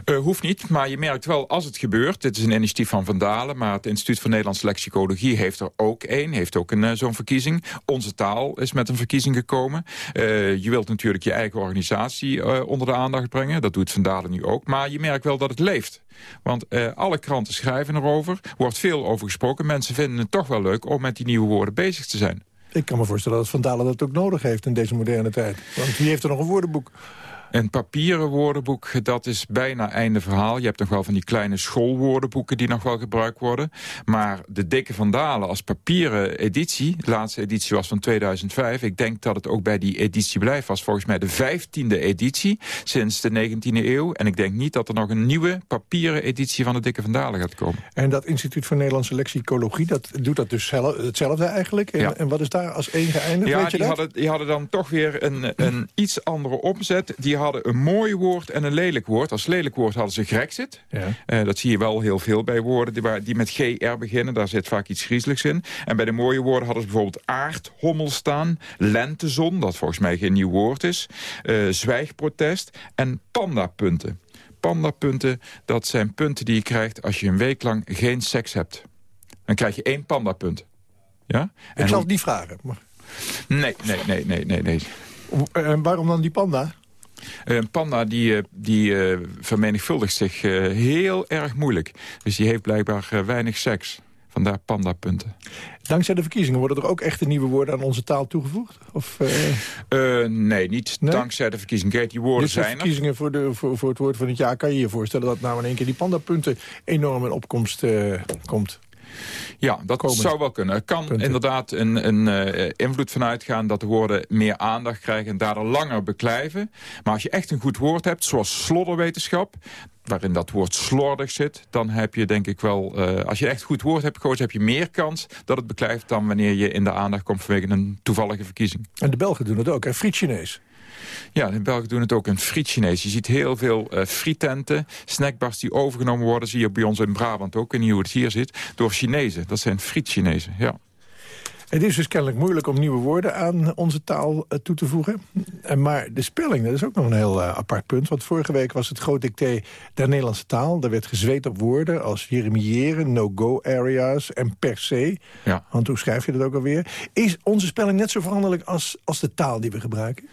Uh, hoeft niet, maar je merkt wel als het gebeurt... dit is een initiatief van Vandalen, maar het Instituut voor Nederlandse Lexicologie... heeft er ook één, heeft ook een uh, zo'n verkiezing. Onze taal is met een verkiezing gekomen. Uh, je wilt natuurlijk je eigen organisatie onder de aandacht brengen. Dat doet Vandalen nu ook. Maar je merkt wel dat het leeft. Want alle kranten schrijven erover, wordt veel over gesproken. Mensen vinden het toch wel leuk om met die nieuwe woorden bezig te zijn. Ik kan me voorstellen dat Van Dalen dat ook nodig heeft in deze moderne tijd. Want wie heeft er nog een woordenboek? Een papieren woordenboek, dat is bijna einde verhaal. Je hebt nog wel van die kleine schoolwoordenboeken die nog wel gebruikt worden. Maar de dikke Vandalen als papieren editie, de laatste editie was van 2005. Ik denk dat het ook bij die editie blijft. was volgens mij de vijftiende editie sinds de 19e eeuw. En ik denk niet dat er nog een nieuwe papieren editie van de dikke Vandalen gaat komen. En dat Instituut voor Nederlandse Lexicologie, dat doet dat dus hetzelfde eigenlijk? En, ja. en wat is daar als één geëindigd? Ja, Weet je die, dat? hadden, die hadden dan toch weer een, een iets andere opzet. Die hadden een mooi woord en een lelijk woord. Als lelijk woord hadden ze Grexit. Ja. Uh, dat zie je wel heel veel bij woorden die, waar, die met GR beginnen. Daar zit vaak iets griezeligs in. En bij de mooie woorden hadden ze bijvoorbeeld aardhommel staan. Lentezon, dat volgens mij geen nieuw woord is. Uh, zwijgprotest en pandapunten. Pandapunten, dat zijn punten die je krijgt als je een week lang geen seks hebt. Dan krijg je één pandapunt. Ja? Ik zal het niet vragen. Maar... Nee, nee, nee, nee, nee. nee. En waarom dan die panda? Een panda die, die uh, vermenigvuldigt zich uh, heel erg moeilijk. Dus die heeft blijkbaar uh, weinig seks. Vandaar pandapunten. Dankzij de verkiezingen worden er ook echte nieuwe woorden aan onze taal toegevoegd? Of, nee, niet nee? dankzij de verkiezingen. Kijk, die woorden dus er. verkiezingen voor, de, voor, voor het woord van het jaar... kan je je voorstellen dat nou in één keer die pandapunten enorm in opkomst komt? Ja, dat Komen. zou wel kunnen. Er kan Punten. inderdaad een, een uh, invloed van uitgaan dat de woorden meer aandacht krijgen en daardoor langer beklijven. Maar als je echt een goed woord hebt, zoals slodderwetenschap, waarin dat woord slordig zit, dan heb je denk ik wel, uh, als je echt goed woord hebt gekozen, heb je meer kans dat het beklijft dan wanneer je in de aandacht komt vanwege een toevallige verkiezing. En de Belgen doen het ook, hè? Friet Chinees. Ja, de Belgen doen het ook in friet-Chinees. Je ziet heel veel uh, friettenten, snackbars die overgenomen worden. Zie je bij ons in Brabant ook, en niet hoe het hier zit, door Chinezen. Dat zijn friet-Chinezen, ja. Het is dus kennelijk moeilijk om nieuwe woorden aan onze taal uh, toe te voegen. En maar de spelling, dat is ook nog een heel uh, apart punt. Want vorige week was het groot dicté der Nederlandse taal. Daar werd gezweet op woorden als jeremiëren, no-go areas en per se. Ja. Want hoe schrijf je dat ook alweer? Is onze spelling net zo veranderlijk als, als de taal die we gebruiken?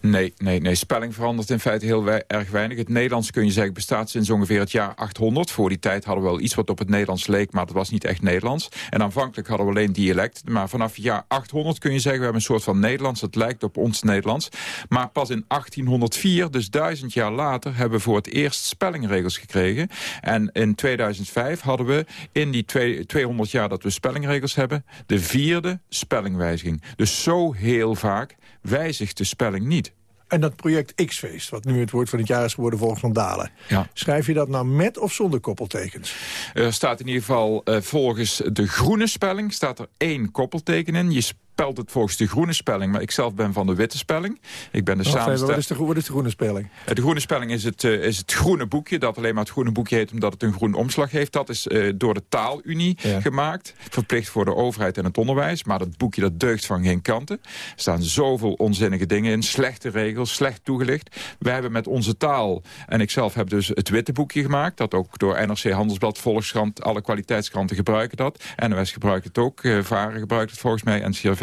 Nee, nee, nee. Spelling verandert in feite heel we erg weinig. Het Nederlands, kun je zeggen, bestaat sinds ongeveer het jaar 800. Voor die tijd hadden we wel iets wat op het Nederlands leek, maar dat was niet echt Nederlands. En aanvankelijk hadden we alleen dialect, maar vanaf jaar 800 kun je zeggen... we hebben een soort van Nederlands, dat lijkt op ons Nederlands. Maar pas in 1804, dus duizend jaar later... hebben we voor het eerst spellingregels gekregen. En in 2005 hadden we in die twee, 200 jaar dat we spellingregels hebben... de vierde spellingwijziging. Dus zo heel vaak wijzigt de spelling niet. En dat project X-feest, wat nu het woord van het jaar is geworden volgens Van Dalen. Ja. Schrijf je dat nou met of zonder koppeltekens? Er staat in ieder geval uh, volgens de groene spelling staat er één koppelteken in. Je spelt het volgens de groene spelling, maar ik zelf ben van de witte spelling. Ik ben de wat, is de, wat is de groene spelling? Eh, De groene spelling is het, eh, is het groene boekje, dat alleen maar het groene boekje heet omdat het een groen omslag heeft. Dat is eh, door de taalunie Ja. gemaakt, verplicht voor de overheid en het onderwijs. Maar dat boekje dat deugt van geen kanten. Er staan zoveel onzinnige dingen in, slechte regels, slecht toegelicht. Wij hebben met onze taal, en ik zelf heb dus het witte boekje gemaakt, dat ook door NRC Handelsblad, Volkskrant, alle kwaliteitskranten gebruiken dat. NOS gebruikt het ook, eh, Varen gebruikt het volgens mij, NCRV.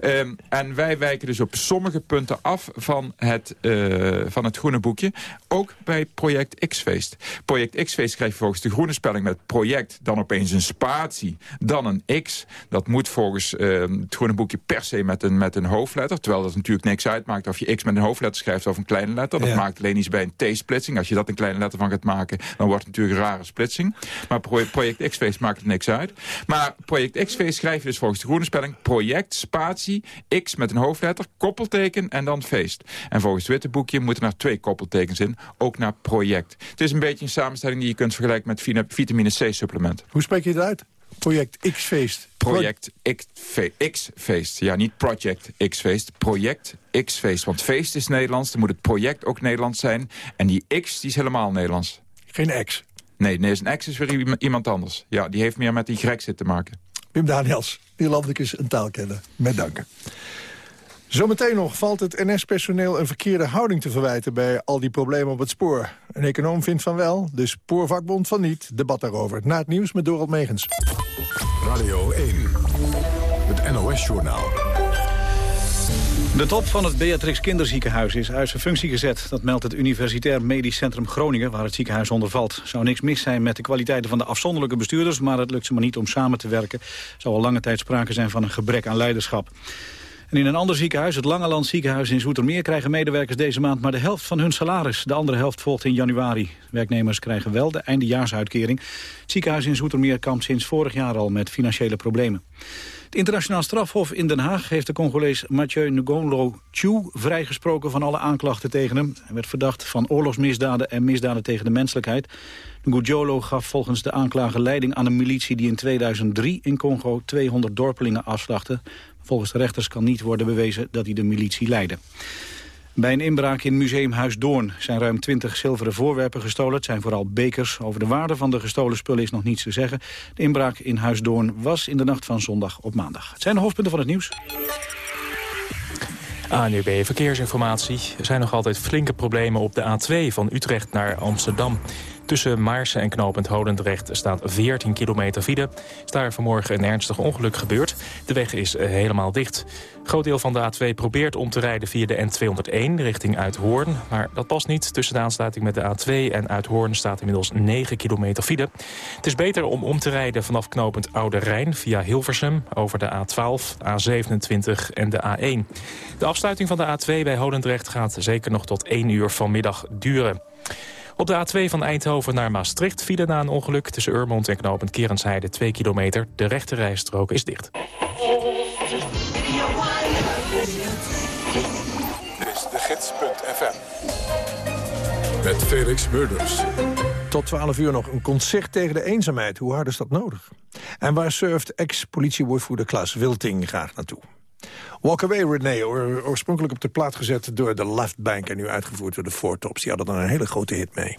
Ehm, en wij wijken dus op sommige punten af van het, eh, van het groene boekje. Ook bij project X-feest. Project X-feest je volgens de groene spelling met project... dan opeens een spatie, dan een X. Dat moet volgens ehm, het groene boekje per se met een, met een hoofdletter. Terwijl dat natuurlijk niks uitmaakt of je X met een hoofdletter schrijft... of een kleine letter. Dat Ja. maakt alleen iets bij een T-splitsing. Als je dat een kleine letter van gaat maken... dan wordt het natuurlijk een rare splitsing. Maar pro- project X-feest maakt er niks uit. Maar project X-feest schrijf je dus volgens de groene spelling... project project, spatie, X met een hoofdletter, koppelteken en dan feest. En volgens het witte boekje moeten er twee koppeltekens in, ook naar project. Het is een beetje een samenstelling die je kunt vergelijken met vitamine C-supplement. Hoe spreek je het uit? Project X-feest. Project X-feest. Ja, niet Project X-feest. Project X-feest. Want feest is Nederlands, dan moet het project ook Nederlands zijn. En die X die is helemaal Nederlands. Geen X? Nee, nee een X is weer iemand anders. Ja, die heeft meer met die Grexit te maken. Wim Daniels, Nederlandicus en taalkenner. Met danken. Zometeen nog valt het NS-personeel een verkeerde houding te verwijten... bij al die problemen op het spoor. Een econoom vindt van wel, de spoorvakbond van niet. Debat daarover. Na het nieuws met Dorald Megens. Radio 1, het NOS-journaal. De top van het Beatrix Kinderziekenhuis is uit zijn functie gezet. Dat meldt het Universitair Medisch Centrum Groningen, waar het ziekenhuis onder valt. zou niks mis zijn met de kwaliteiten van de afzonderlijke bestuurders... maar het lukt ze maar niet om samen te werken. Er zou al lange tijd sprake zijn van een gebrek aan leiderschap. En in een ander ziekenhuis, het Langeland ziekenhuis in Zoetermeer... krijgen medewerkers deze maand maar de helft van hun salaris. De andere helft volgt in januari. Werknemers krijgen wel de eindejaarsuitkering. Het ziekenhuis in Zoetermeer kampt sinds vorig jaar al met financiële problemen. Het internationaal strafhof in Den Haag heeft de Congolees Mathieu Ngolo Chu vrijgesproken van alle aanklachten tegen hem. Hij werd verdacht van oorlogsmisdaden en misdaden tegen de menselijkheid. Ngujolo gaf volgens de aanklager leiding aan een militie die in 2003 in Congo 200 dorpelingen afslachtte. Volgens de rechters kan niet worden bewezen dat hij de militie leidde. Bij een inbraak in Museumhuis Doorn zijn ruim 20 zilveren voorwerpen gestolen. Het zijn vooral bekers. Over de waarde van de gestolen spullen is nog niets te zeggen. De inbraak in Huis Doorn was in de nacht van zondag op maandag. Het zijn de hoofdpunten van het nieuws. ANUB Verkeersinformatie. Er zijn nog altijd flinke problemen op de A2 van Utrecht naar Amsterdam. Tussen Maarsen en knooppunt Holendrecht staat 14 kilometer file. Is daar vanmorgen een ernstig ongeluk gebeurd. De weg is eh, helemaal dicht. Groot deel van de A2 probeert om te rijden via de N201 richting Uithoorn. Maar dat past niet. Tussen de aansluiting met de A2 en Uithoorn staat inmiddels 9 kilometer file. Het is beter om om te rijden vanaf knooppunt Oude Rijn via Hilversum... over de A12, A27 en de A1. De afsluiting van de A2 bij Holendrecht gaat zeker nog tot 1 uur vanmiddag duren. Op de A2 van Eindhoven naar Maastricht vielen na een ongeluk... tussen Urmond en knooppunt Kerensheide 2 kilometer. De rechte rijstrook is dicht. Dit is de gids.fm. Met Felix Murders. Tot 12 uur nog een concert tegen de eenzaamheid. Hoe hard is dat nodig? En waar surft ex-politiewoordvoerder Klaas Wilting graag naartoe? Walk Away Renee, oorspronkelijk op de plaat gezet door de Left Bank... en nu uitgevoerd door de Four Tops. Die hadden dan een hele grote hit mee.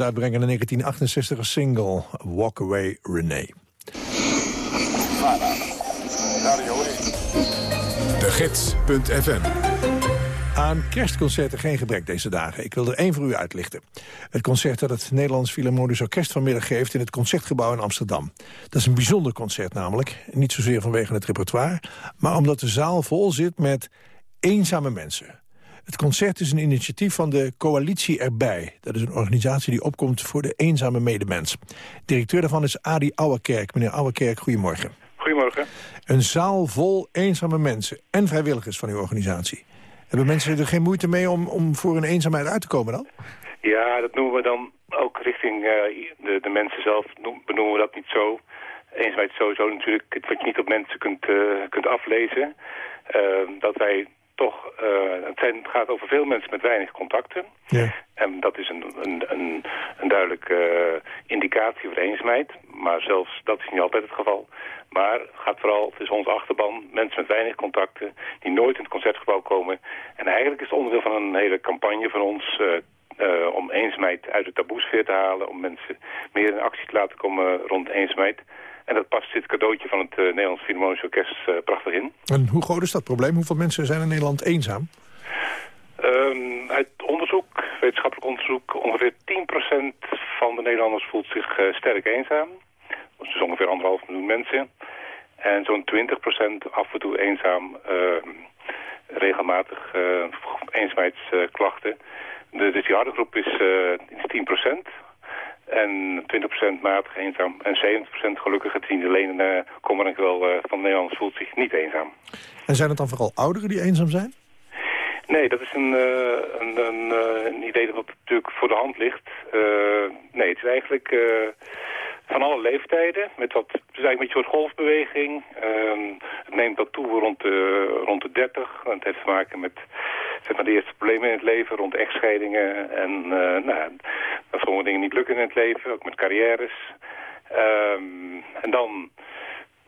Het uitbrengen in 1968 als single Walk Away Renee. De Gids.fm Aan kerstconcerten geen gebrek deze dagen. Ik wil er één voor u uitlichten. Het concert dat het Nederlands Philharmonisch Orkest vanmiddag geeft... in het Concertgebouw in Amsterdam. Dat is een bijzonder concert namelijk. Niet zozeer vanwege het repertoire... maar omdat de zaal vol zit met eenzame mensen. Het concert is een initiatief van de Coalitie Erbij. Dat is een organisatie die opkomt voor de eenzame medemens. Directeur daarvan is Adi Ouwerkerk. Meneer Ouwerkerk, goedemorgen. Goedemorgen. Een zaal vol eenzame mensen en vrijwilligers van uw organisatie. Hebben mensen er geen moeite mee om, om voor hun eenzaamheid uit te komen dan? Ja, dat noemen we dan ook richting uh, de, de mensen zelf, benoemen we dat niet zo. Eenzaamheid is sowieso natuurlijk wat je niet op mensen kunt, uh, kunt aflezen. Uh, dat wij toch, het, zijn, het gaat over veel mensen met weinig contacten. Ja. En dat is een, een, een, een duidelijke indicatie voor eenzaamheid. Maar zelfs dat is niet altijd het geval. Maar het gaat vooral, het is onze achterban, mensen met weinig contacten... die nooit in het concertgebouw komen. En eigenlijk is het onderdeel van een hele campagne van ons... Uh, uh, om eenzaamheid uit de taboesfeer te halen... om mensen meer in actie te laten komen rond eenzaamheid. En dat past dit cadeautje van het uh, Nederlands Philharmonisch Orkest prachtig in. En hoe groot is dat probleem? Hoeveel mensen zijn in Nederland eenzaam? Um, uit onderzoek, wetenschappelijk onderzoek... ongeveer 10% van de Nederlanders voelt zich sterk eenzaam. Dat is dus ongeveer anderhalf miljoen mensen. En zo'n 20% af en toe eenzaam, uh, regelmatig uh, eenzaamheidsklachten. Dus die harde groep is, is 10%. En 20% matig eenzaam. En 70% gelukkig het zien alleen uh, kommer en wel uh, van Nederlanders voelt zich niet eenzaam. En zijn het dan vooral ouderen die eenzaam zijn? Nee, dat is een, uh, een, een, een, idee dat natuurlijk voor de hand ligt. nee, het is eigenlijk van alle leeftijden. Met wat, het is eigenlijk een soort golfbeweging. Um, het neemt dat toe rond de, rond de 30. Het heeft te maken met zeg maar, de eerste problemen in het leven, rond echtscheidingen. En uh, nou, dat sommige dingen niet lukken in het leven, ook met carrières. Um, en dan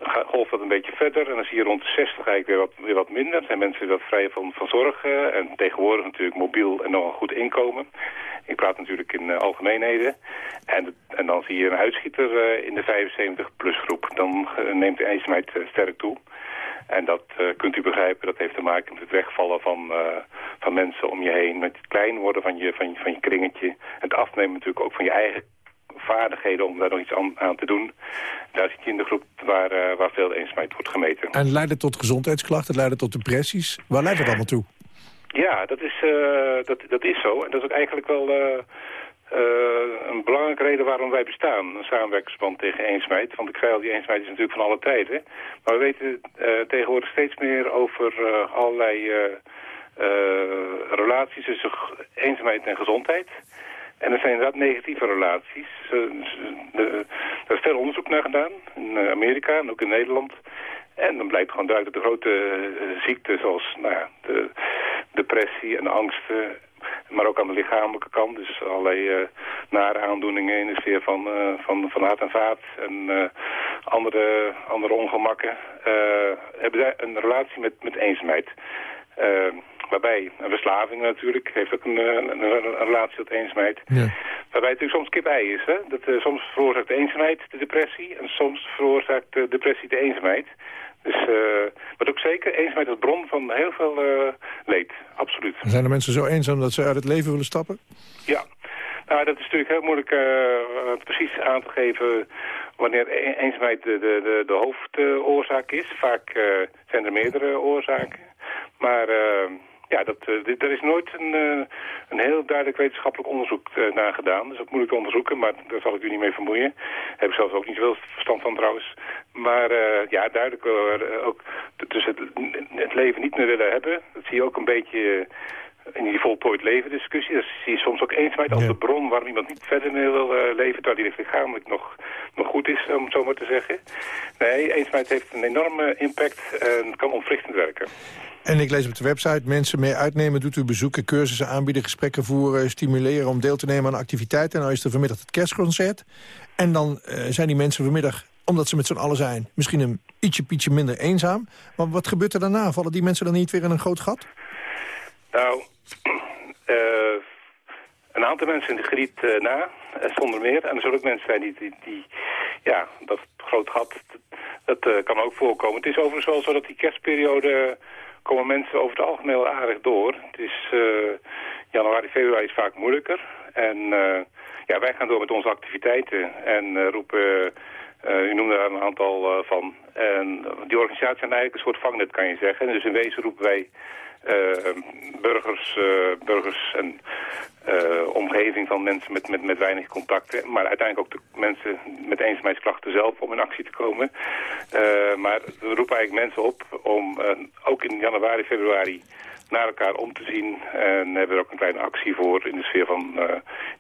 golft dat een beetje verder. En dan zie je rond de 60 eigenlijk weer wat, wat minder. Er zijn mensen wat vrij van, zorgen. En tegenwoordig natuurlijk mobiel en nog een goed inkomen. Ik praat natuurlijk in uh, algemeenheden. En, en dan zie je een uitschieter uh, in de 75-plus groep. Dan neemt de eenzaamheid sterk toe. En dat kunt u begrijpen, dat heeft te maken met het wegvallen van, van mensen om je heen. Met het klein worden van je, van, je, van je kringetje. Het afnemen natuurlijk ook van je eigen vaardigheden om daar nog iets aan, aan te doen. Daar zit je in de groep waar, uh, waar veel eenzaamheid wordt gemeten. En leidt het tot gezondheidsklachten, leidt het tot depressies? Waar leidt het allemaal toe? Ja, dat is, uh, dat, dat is zo. En dat is ook eigenlijk wel uh, een belangrijke reden waarom wij bestaan. Een samenwerkingsband tegen eenzaamheid. Want ik zei al, die eenzaamheid is natuurlijk van alle tijden. Maar we weten tegenwoordig steeds meer over allerlei relaties tussen eenzaamheid en gezondheid. En er zijn inderdaad negatieve relaties. Er is veel onderzoek naar gedaan in Amerika en ook in Nederland. En dan blijkt gewoon duidelijk dat de grote ziekten zoals nou ja, de depressie en angsten... maar ook aan de lichamelijke kant, dus allerlei uh, nare aandoeningen in de sfeer van, uh, van, van hart en vaat... en andere, andere ongemakken, hebben een relatie met, met eenzaamheid. Waarbij een verslaving natuurlijk heeft ook een, een, een relatie tot eenzaamheid. Ja. Waarbij het natuurlijk soms kip-ei is. Hè? Dat, uh, soms veroorzaakt de eenzaamheid de depressie en soms veroorzaakt de depressie de eenzaamheid. Dus, uh, maar ook zeker, eenzaamheid is bron van heel veel leed, absoluut. Zijn er mensen zo eenzaam dat ze uit het leven willen stappen? Ja, nou dat is natuurlijk heel moeilijk uh, precies aan te geven wanneer e-, eenzaamheid de, de, de, de hoofdoorzaak is. Vaak zijn er meerdere oorzaken. Maar ja, dat, uh, er is nooit een, uh, een heel duidelijk wetenschappelijk onderzoek uh, naar gedaan. Dat is ook moeilijk te onderzoeken, maar daar zal ik u niet mee vermoeien. Daar heb ik zelf ook niet zoveel verstand van trouwens. Maar ja, duidelijk ook dus het, het, leven niet meer willen hebben. Dat zie je ook een beetje in die voltooid leven discussie. Dat zie je soms ook eenzaamheid als de bron waarom iemand niet verder meer wil leven... terwijl die lichamelijk nog, nog goed is, om het zo maar te zeggen. Nee, eenzaamheid heeft een enorme impact en kan ontwrichtend werken. En ik lees op de website, mensen mee uitnemen, doet u bezoeken, cursussen aanbieden, gesprekken voeren, stimuleren om deel te nemen aan activiteiten. En dan is er vanmiddag het kerstconcert. En dan uh, zijn die mensen vanmiddag, omdat ze met z'n allen zijn, misschien een ietsje pietje minder eenzaam. Maar wat gebeurt er daarna? Vallen die mensen dan niet weer in een groot gat? Nou, uh, een aantal mensen in de griet uh, na, zonder meer. En er zullen ook mensen zijn die, die, ja, dat groot gat, dat, kan ook voorkomen. Het is overigens wel zo dat die kerstperiode komen mensen over het algemeen wel aardig door. Het is januari, februari is vaak moeilijker. En ja, wij gaan door met onze activiteiten en roepen u noemde daar een aantal van. En die organisaties zijn eigenlijk een soort vangnet, kan je zeggen. Dus in wezen roepen wij burgers, burgers en omgeving van mensen met, met, met weinig contacten. Maar uiteindelijk ook de mensen met eenzaamheidsklachten zelf om in actie te komen. maar we roepen eigenlijk mensen op om ook in januari, februari naar elkaar om te zien. En hebben er ook een kleine actie voor in de sfeer van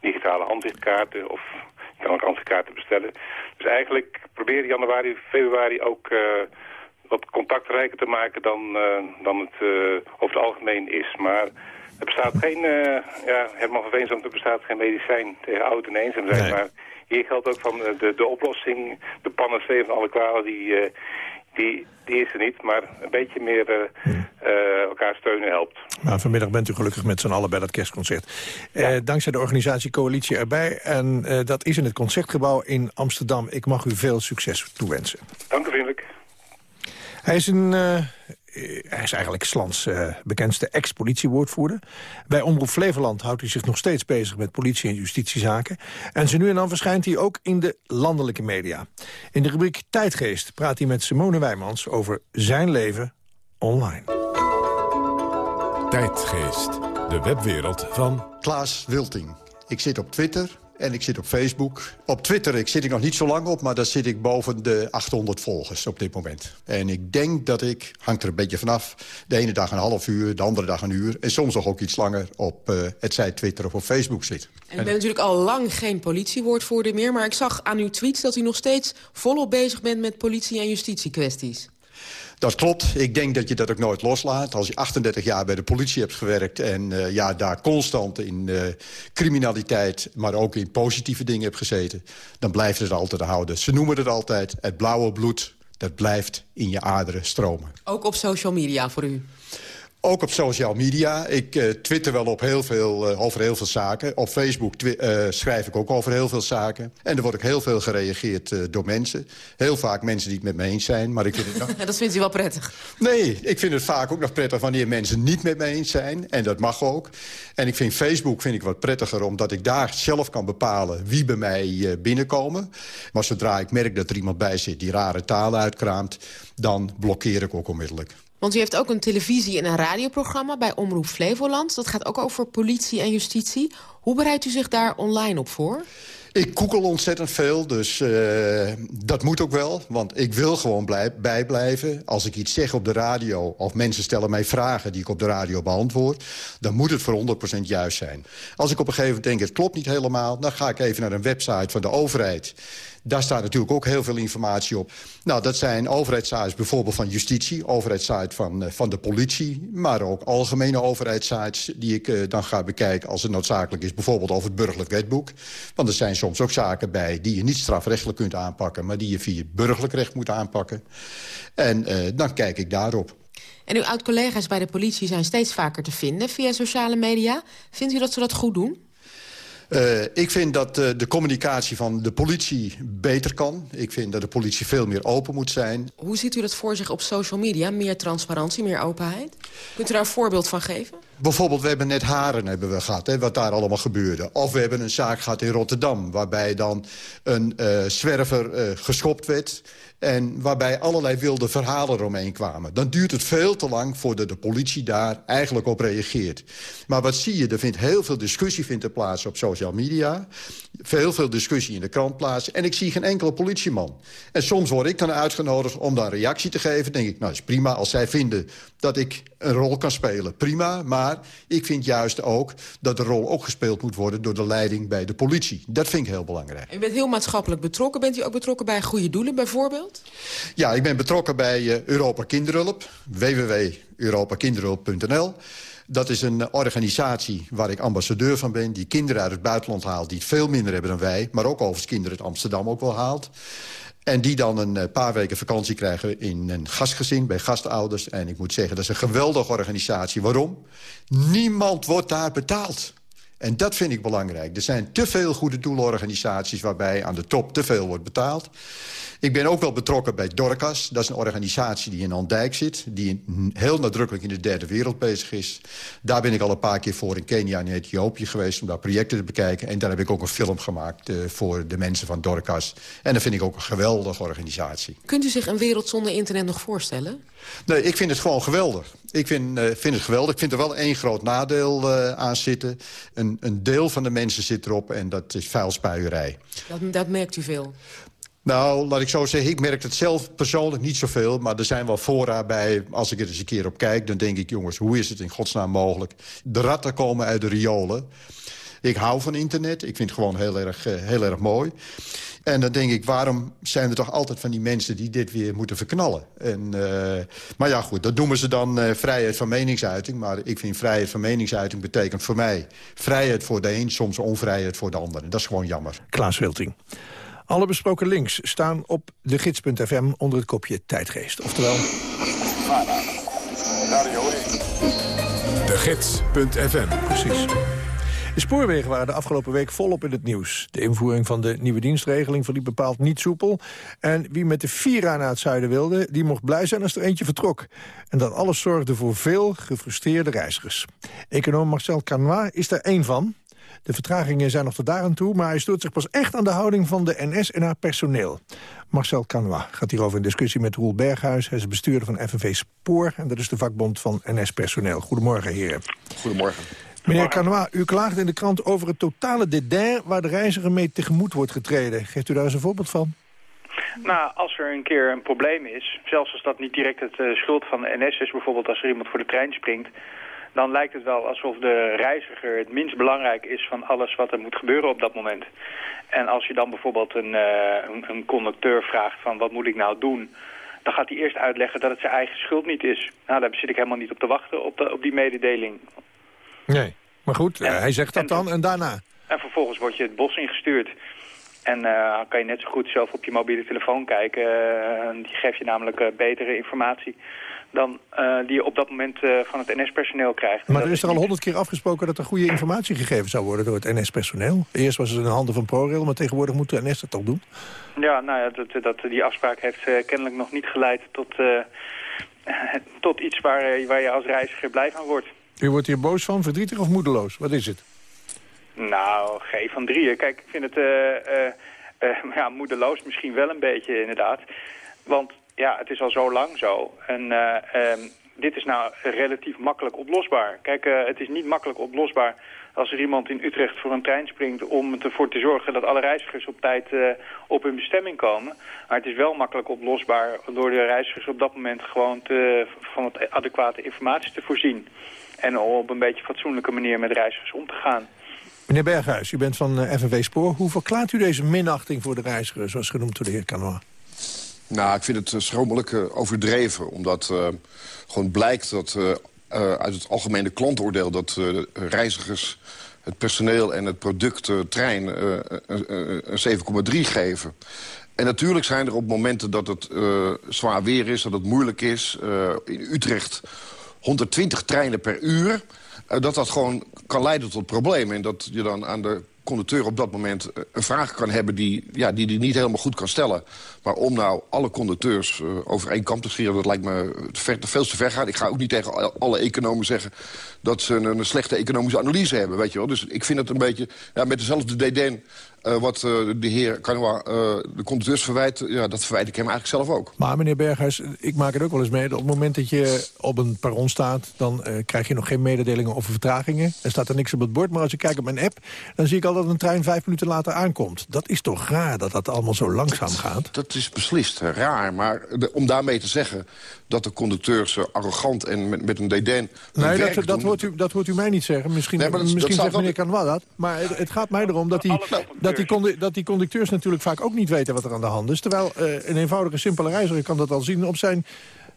digitale aanzichtkaarten of je kan ook ansichtkaarten bestellen. Dus eigenlijk probeer januari, februari ook wat contactrijker te maken dan, uh, dan het uh, over het algemeen is. Maar er bestaat geen, ja, Herman van er bestaat geen medicijn tegen oud en eenzaam zijn. Maar hier geldt ook van de, de oplossing, de panacee van alle kwalen, die, die, die is er niet. Maar een beetje meer uh, elkaar steunen helpt. Maar vanmiddag bent u gelukkig met z'n allen bij dat kerstconcert. Eh, dankzij de organisatie Coalitie erbij. En dat is in het Concertgebouw in Amsterdam. Ik mag u veel succes toewensen. Dank u vriendelijk. Hij is een eh, hij is eigenlijk Slans uh, bekendste ex-politiewoordvoerder. Bij Omroep Flevoland houdt hij zich nog steeds bezig met politie- en justitiezaken. En zo nu en dan verschijnt hij ook in de landelijke media. In de rubriek Tijdgeest praat hij met Simone Wijmans over zijn leven online. Tijdgeest, de webwereld van... Klaas Wilting. Ik zit op Twitter en ik zit op Facebook. Op Twitter ik zit ik nog niet zo lang op, maar daar zit ik boven de 800 volgers op dit moment. En ik denk dat ik, hangt er een beetje vanaf, de ene dag een half uur, de andere dag een uur... en soms nog ook iets langer op uh, het zij Twitter of op Facebook zit. En u bent natuurlijk al lang geen politiewoordvoerder meer... maar ik zag aan uw tweets dat u nog steeds volop bezig bent met politie- en justitiekwesties. Dat klopt. Ik denk dat je dat ook nooit loslaat. Als je 38 jaar bij de politie hebt gewerkt... en uh, ja, daar constant in uh, criminaliteit, maar ook in positieve dingen hebt gezeten... dan blijft het altijd houden. Ze noemen het altijd het blauwe bloed. Dat blijft in je aderen stromen. Ook op social media voor u? Ook op social media. Ik uh, twitter wel op heel veel, uh, over heel veel zaken. Op Facebook uh, schrijf ik ook over heel veel zaken. En er wordt ook heel veel gereageerd door mensen. Heel vaak mensen die het met me eens zijn. Maar ik vind het nog... dat vindt u wel prettig? Nee, ik vind het vaak ook nog prettig wanneer mensen niet met me eens zijn. En dat mag ook. En ik vind Facebook vind ik wat prettiger... omdat ik daar zelf kan bepalen wie bij mij binnenkomen. Maar zodra ik merk dat er iemand bij zit die rare talen uitkraamt... dan blokkeer ik ook onmiddellijk. Want u heeft ook een televisie- en een radioprogramma bij Omroep Flevoland. Dat gaat ook over politie en justitie. Hoe bereidt u zich daar online op voor? Ik google ontzettend veel, dus uh, dat moet ook wel. Want ik wil gewoon blij, bijblijven. Als ik iets zeg op de radio, of mensen stellen mij vragen... die ik op de radio beantwoord, dan moet het voor 100% juist zijn. Als ik op een gegeven moment denk, het klopt niet helemaal... dan ga ik even naar een website van de overheid... Daar staat natuurlijk ook heel veel informatie op. Nou, dat zijn overheidssites bijvoorbeeld van justitie... overheidssite van, uh, van de politie... maar ook algemene overheidssites die ik uh, dan ga bekijken... als het noodzakelijk is, bijvoorbeeld over het burgerlijk wetboek. Want er zijn soms ook zaken bij die je niet strafrechtelijk kunt aanpakken... maar die je via burgerlijk recht moet aanpakken. En uh, dan kijk ik daarop. En uw oud-collega's bij de politie zijn steeds vaker te vinden via sociale media. Vindt u dat ze dat goed doen? Uh, ik vind dat uh, de communicatie van de politie beter kan. Ik vind dat de politie veel meer open moet zijn. Hoe ziet u dat voor zich op social media? Meer transparantie, meer openheid? Kunt u daar een voorbeeld van geven? Bijvoorbeeld, we hebben net Haren hebben we gehad, hè, wat daar allemaal gebeurde. Of we hebben een zaak gehad in Rotterdam... waarbij dan een uh, zwerver geschopt werd... En waarbij allerlei wilde verhalen eromheen kwamen. Dan duurt het veel te lang voordat de politie daar eigenlijk op reageert. Maar wat zie je? Er vindt heel veel discussie vindt er plaats op social media. Veel, veel discussie in de krant plaats. En ik zie geen enkele politieman. En soms word ik dan uitgenodigd om daar reactie te geven. denk ik, nou is prima. Als zij vinden dat ik een rol kan spelen, prima. Maar ik vind juist ook dat de rol ook gespeeld moet worden... door de leiding bij de politie. Dat vind ik heel belangrijk. U bent heel maatschappelijk betrokken. Bent u ook betrokken bij goede doelen bijvoorbeeld? Ja, ik ben betrokken bij uh, Europa Kinderhulp. www.europakinderhulp.nl dat is een organisatie waar ik ambassadeur van ben... die kinderen uit het buitenland haalt die het veel minder hebben dan wij... maar ook overigens kinderen uit Amsterdam ook wel haalt. En die dan een eh, paar weken vakantie krijgen in een gastgezin bij gastouders. En ik moet zeggen, dat is een geweldige organisatie. Waarom? Niemand wordt daar betaald. En dat vind ik belangrijk. Er zijn te veel goede doelorganisaties waarbij aan de top te veel wordt betaald. Ik ben ook wel betrokken bij Dorcas. Dat is een organisatie die in Andijk zit. Die heel nadrukkelijk in de derde wereld bezig is. Daar ben ik al een paar keer voor in Kenia en Ethiopië geweest... om daar projecten te bekijken. En daar heb ik ook een film gemaakt uh, voor de mensen van Dorcas. En dat vind ik ook een geweldige organisatie. Kunt u zich een wereld zonder internet nog voorstellen? Nee, ik vind het gewoon geweldig. Ik vind, uh, vind het geweldig. Ik vind er wel één groot nadeel uh, aan zitten. Een, een deel van de mensen zit erop en dat is vuilspuierij. Dat, dat merkt u veel? Nou, laat ik zo zeggen, ik merk het zelf persoonlijk niet zoveel... maar er zijn wel fora bij, als ik er eens een keer op kijk... dan denk ik, jongens, hoe is het in godsnaam mogelijk? De ratten komen uit de riolen. Ik hou van internet, ik vind het gewoon heel erg, uh, heel erg mooi. En dan denk ik, waarom zijn er toch altijd van die mensen... die dit weer moeten verknallen? En, uh, maar ja, goed, dat noemen ze dan uh, vrijheid van meningsuiting. Maar ik vind vrijheid van meningsuiting betekent voor mij... vrijheid voor de een, soms onvrijheid voor de ander. En dat is gewoon jammer. Klaas Wilting. Alle besproken links staan op de gids.fm onder het kopje tijdgeest. Oftewel... De gids.fm. Precies. De spoorwegen waren de afgelopen week volop in het nieuws. De invoering van de nieuwe dienstregeling verliep bepaald niet soepel. En wie met de Vira naar het zuiden wilde, die mocht blij zijn als er eentje vertrok. En dat alles zorgde voor veel gefrustreerde reizigers. Econoom Marcel Canois is daar één van. De vertragingen zijn nog tot daar aan toe, maar hij stoot zich pas echt aan de houding van de NS en haar personeel. Marcel Canois gaat hierover in discussie met Roel Berghuis. Hij is bestuurder van FNV Spoor en dat is de vakbond van NS-personeel. Goedemorgen, heren. Goedemorgen. Meneer Canois, u klaagt in de krant over het totale dédain... waar de reiziger mee tegemoet wordt getreden. Geeft u daar eens een voorbeeld van? Nou, als er een keer een probleem is, zelfs als dat niet direct het uh, schuld van de NS is... bijvoorbeeld als er iemand voor de trein springt dan lijkt het wel alsof de reiziger het minst belangrijk is van alles wat er moet gebeuren op dat moment. En als je dan bijvoorbeeld een, uh, een, een conducteur vraagt van wat moet ik nou doen, dan gaat hij eerst uitleggen dat het zijn eigen schuld niet is. Nou, daar zit ik helemaal niet op te wachten op, de, op die mededeling. Nee, maar goed, en, hij zegt dat en, dan en daarna? En vervolgens word je het bos ingestuurd. En uh, kan je net zo goed zelf op je mobiele telefoon kijken. Uh, die geeft je namelijk uh, betere informatie dan die je op dat moment van het NS-personeel krijgt. Maar er is er al honderd keer afgesproken dat er goede informatie gegeven zou worden door het NS-personeel. Eerst was het in de handen van ProRail, maar tegenwoordig moet de NS dat toch doen? Ja, nou ja, dat, dat, die afspraak heeft kennelijk nog niet geleid tot, tot iets waar, waar je als reiziger blij van wordt. U wordt hier boos van, verdrietig of moedeloos? Wat is het? Nou, G van drieën. Kijk, ik vind het ja, moedeloos misschien wel een beetje inderdaad. Want ja, het is al zo lang zo. En um, dit is nou relatief makkelijk oplosbaar. Kijk, het is niet makkelijk oplosbaar als er iemand in Utrecht voor een trein springt... om ervoor te zorgen dat alle reizigers op tijd op hun bestemming komen. Maar het is wel makkelijk oplosbaar door de reizigers op dat moment... gewoon te, van het adequate informatie te voorzien. En op een beetje fatsoenlijke manier met reizigers om te gaan. Meneer Berghuis, u bent van FNV Spoor. Hoe verklaart u deze minachting voor de reizigers, zoals genoemd door de heer Canois? Nou, ik vind het schromelijk uh, overdreven. Omdat uh, gewoon blijkt dat uh, uit het algemene klantoordeel... dat reizigers het personeel en het product trein een 7,3 geven. En natuurlijk zijn er op momenten dat het zwaar weer is, dat het moeilijk is. in Utrecht 120 treinen per uur. dat dat gewoon kan leiden tot problemen. En dat je dan aan de conducteur op dat moment een vraag kan hebben... die ja, die, die niet helemaal goed kan stellen. Maar om nou alle conducteurs uh, over één kam te scheren... dat lijkt me ver, veel te ver gaan. Ik ga ook niet tegen alle economen zeggen... dat ze een, een, slechte economische analyse hebben, weet je wel. Dus ik vind het een beetje ja, met dezelfde dédain... Uh, wat uh, de heer Canois uh, de conducteurs verwijt... Ja, dat verwijt ik hem eigenlijk zelf ook. Maar meneer Berghuis, ik maak het ook wel eens mee... dat op het moment dat je op een perron staat... dan krijg je nog geen mededelingen over vertragingen. Er staat er niks op het bord, maar als ik kijk op mijn app... dan zie ik al dat een trein vijf minuten later aankomt. Dat is toch raar dat dat allemaal zo langzaam gaat? Dat is beslist raar, maar de, om daarmee te zeggen... dat de conducteurs arrogant en met, met een dédain... Nee, dat, dat, hoort u, dat hoort u mij niet zeggen. Misschien, nee, dat, misschien zegt meneer Canois dat. Maar het, het, gaat mij erom dat die, dat, die dat die conducteurs natuurlijk vaak ook niet weten wat er aan de hand is. Terwijl uh, een eenvoudige, simpele reiziger kan dat al zien op zijn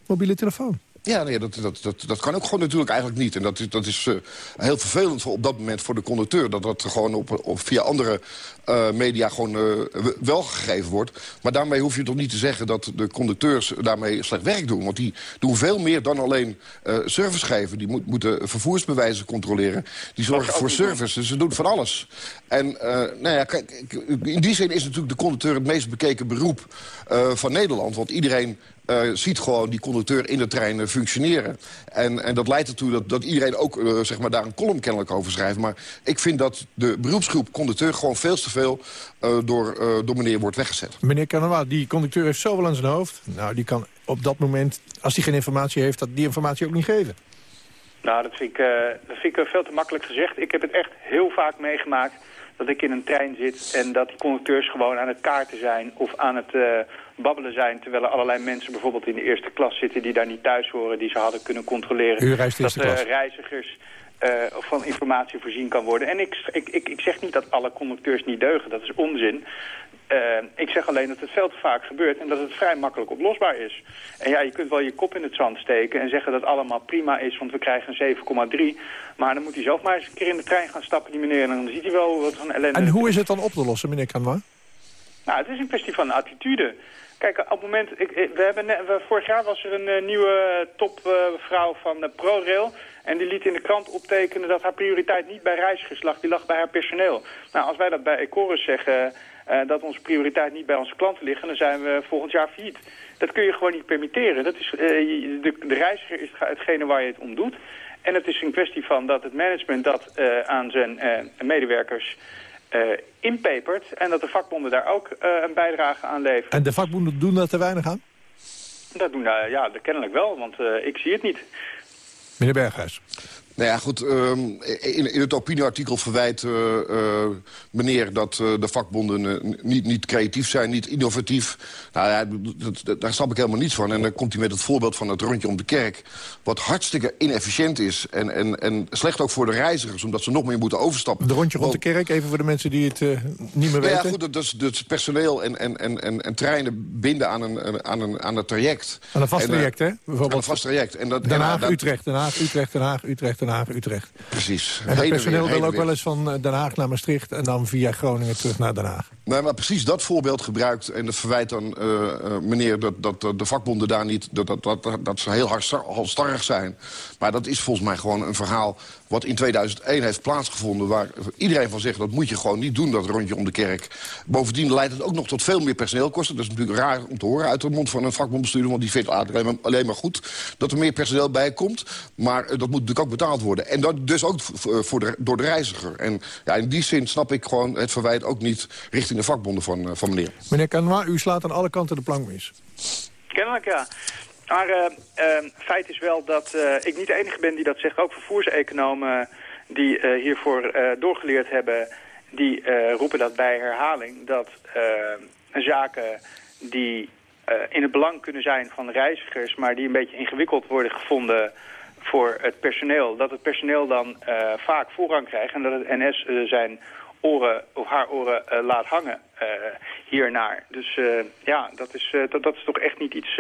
mobiele telefoon. Ja, nee, dat, dat, dat, dat kan ook gewoon natuurlijk eigenlijk niet. En dat, is- dat is eh, heel vervelend voor, op dat moment voor de conducteur. Dat dat gewoon op, op, via andere eh, media gewoon eh, wel gegeven wordt. Maar daarmee hoef je toch niet te zeggen dat de conducteurs daarmee slecht werk doen. Want die doen veel meer dan alleen service geven. Die moet, moeten vervoersbewijzen controleren. Die zorgen voor service. Dus ze doen van alles. En nou ja, kijk, in die zin is natuurlijk de conducteur het meest bekeken beroep van Nederland. Want iedereen eh, ziet gewoon die conducteur in de trein eh, functioneren. En, en dat leidt ertoe dat, dat iedereen ook eh, zeg maar daar een column kennelijk over schrijft. Maar ik vind dat de beroepsgroep conducteur gewoon veel te veel eh, door, eh, door meneer wordt weggezet. Meneer Canoa, die conducteur heeft zoveel aan zijn hoofd. Nou, die kan op dat moment, als hij geen informatie heeft... dat die informatie ook niet geven. Nou, dat vind, ik, eh, dat vind ik veel te makkelijk gezegd. Ik heb het echt heel vaak meegemaakt dat ik in een trein zit... en dat die conducteurs gewoon aan het kaarten zijn of aan het eh, babbelen zijn... terwijl er allerlei mensen bijvoorbeeld in de eerste klas zitten... die daar niet thuis horen, die ze hadden kunnen controleren. U reist eerste dat eh, klas. reizigers eh, van informatie voorzien kan worden. En ik, ik, ik, ik zeg niet dat alle conducteurs niet deugen, dat is onzin. Eh, ik zeg alleen dat het veel te vaak gebeurt en dat het vrij makkelijk oplosbaar is. En ja, je kunt wel je kop in het zand steken en zeggen dat het allemaal prima is, want we krijgen een 7,3. Maar dan moet hij zelf maar eens een keer in de trein gaan stappen, die meneer, en dan ziet hij wel wat van ellende. En hoe is het dan op te lossen, meneer Canoa? Nou, het is een kwestie van attitude. Kijk, op het moment, ik, we hebben we, vorig jaar was er een eh, nieuwe topvrouw van eh, ProRail. En die liet in de krant optekenen dat haar prioriteit niet bij reizigers lag, die lag bij haar personeel. Nou, als wij dat bij Ecorus zeggen, eh, dat onze prioriteit niet bij onze klanten ligt, dan zijn we volgend jaar failliet. Dat kun je gewoon niet permitteren. Dat is, eh, de, de reiziger is hetgene waar je het om doet. En het is een kwestie van dat het management dat eh, aan zijn eh, medewerkers eh inpepert. En dat de vakbonden daar ook eh, een bijdrage aan leveren. En de vakbonden doen daar te weinig aan? Dat doen uh, ja, kennelijk wel, want ik zie het niet. Meneer Berghuis. Nou ja, goed. Um, in, in, het opinieartikel verwijt uh, uh, meneer dat uh, de vakbonden niet, niet creatief zijn, niet innovatief. Nou ja, dat, dat, daar snap ik helemaal niets van. En dan komt hij met het voorbeeld van het rondje om de kerk. Wat hartstikke inefficiënt is. En, en, en slecht ook voor de reizigers, omdat ze nog meer moeten overstappen. De rondje rond de kerk, even voor de mensen die het niet meer nou weten. Ja, goed, dat is, dat is personeel en, en, en, en, en treinen binden aan een, aan een, aan een traject. Aan een vast traject, hè? Bijvoorbeeld. Aan een vast traject. En dat, Den Haag, Utrecht, Den Haag, Utrecht, Den Haag, Utrecht, Den Haag, Utrecht. Precies. En het personeel wil ook wel eens van Den Haag naar Maastricht... en dan via Groningen terug naar Den Haag. Nee, maar precies dat voorbeeld gebruikt en het verwijt dan uh, uh, meneer dat, dat de vakbonden daar niet... Dat, dat, dat, dat ze heel halstarrig zijn. Maar dat is volgens mij gewoon een verhaal wat in 2001 heeft plaatsgevonden... waar iedereen van zegt dat moet je gewoon niet doen, dat rondje om de kerk. Bovendien leidt het ook nog tot veel meer personeelkosten. Dat is natuurlijk raar om te horen uit de mond van een vakbondbestuurder... want die vindt alleen maar, alleen maar goed dat er meer personeel bij komt. Maar dat moet natuurlijk ook betaald worden. En dat dus ook voor de, door de reiziger. En ja, in die zin snap ik gewoon het verwijt ook niet richting de vakbonden van, van meneer. Meneer Canois, u slaat aan alle kanten de plank mis. Kennelijk, ja. Maar uh, uh, feit is wel dat uh, ik niet de enige ben die dat zegt. Ook vervoerseconomen die hiervoor doorgeleerd hebben... die roepen dat bij herhaling. Dat zaken die in het belang kunnen zijn van reizigers... maar die een beetje ingewikkeld worden gevonden voor het personeel... dat het personeel dan vaak voorrang krijgt... en dat het NS zijn oren of haar oren uh, laat hangen uh, hiernaar. Dus uh, ja, dat is, dat is toch echt niet iets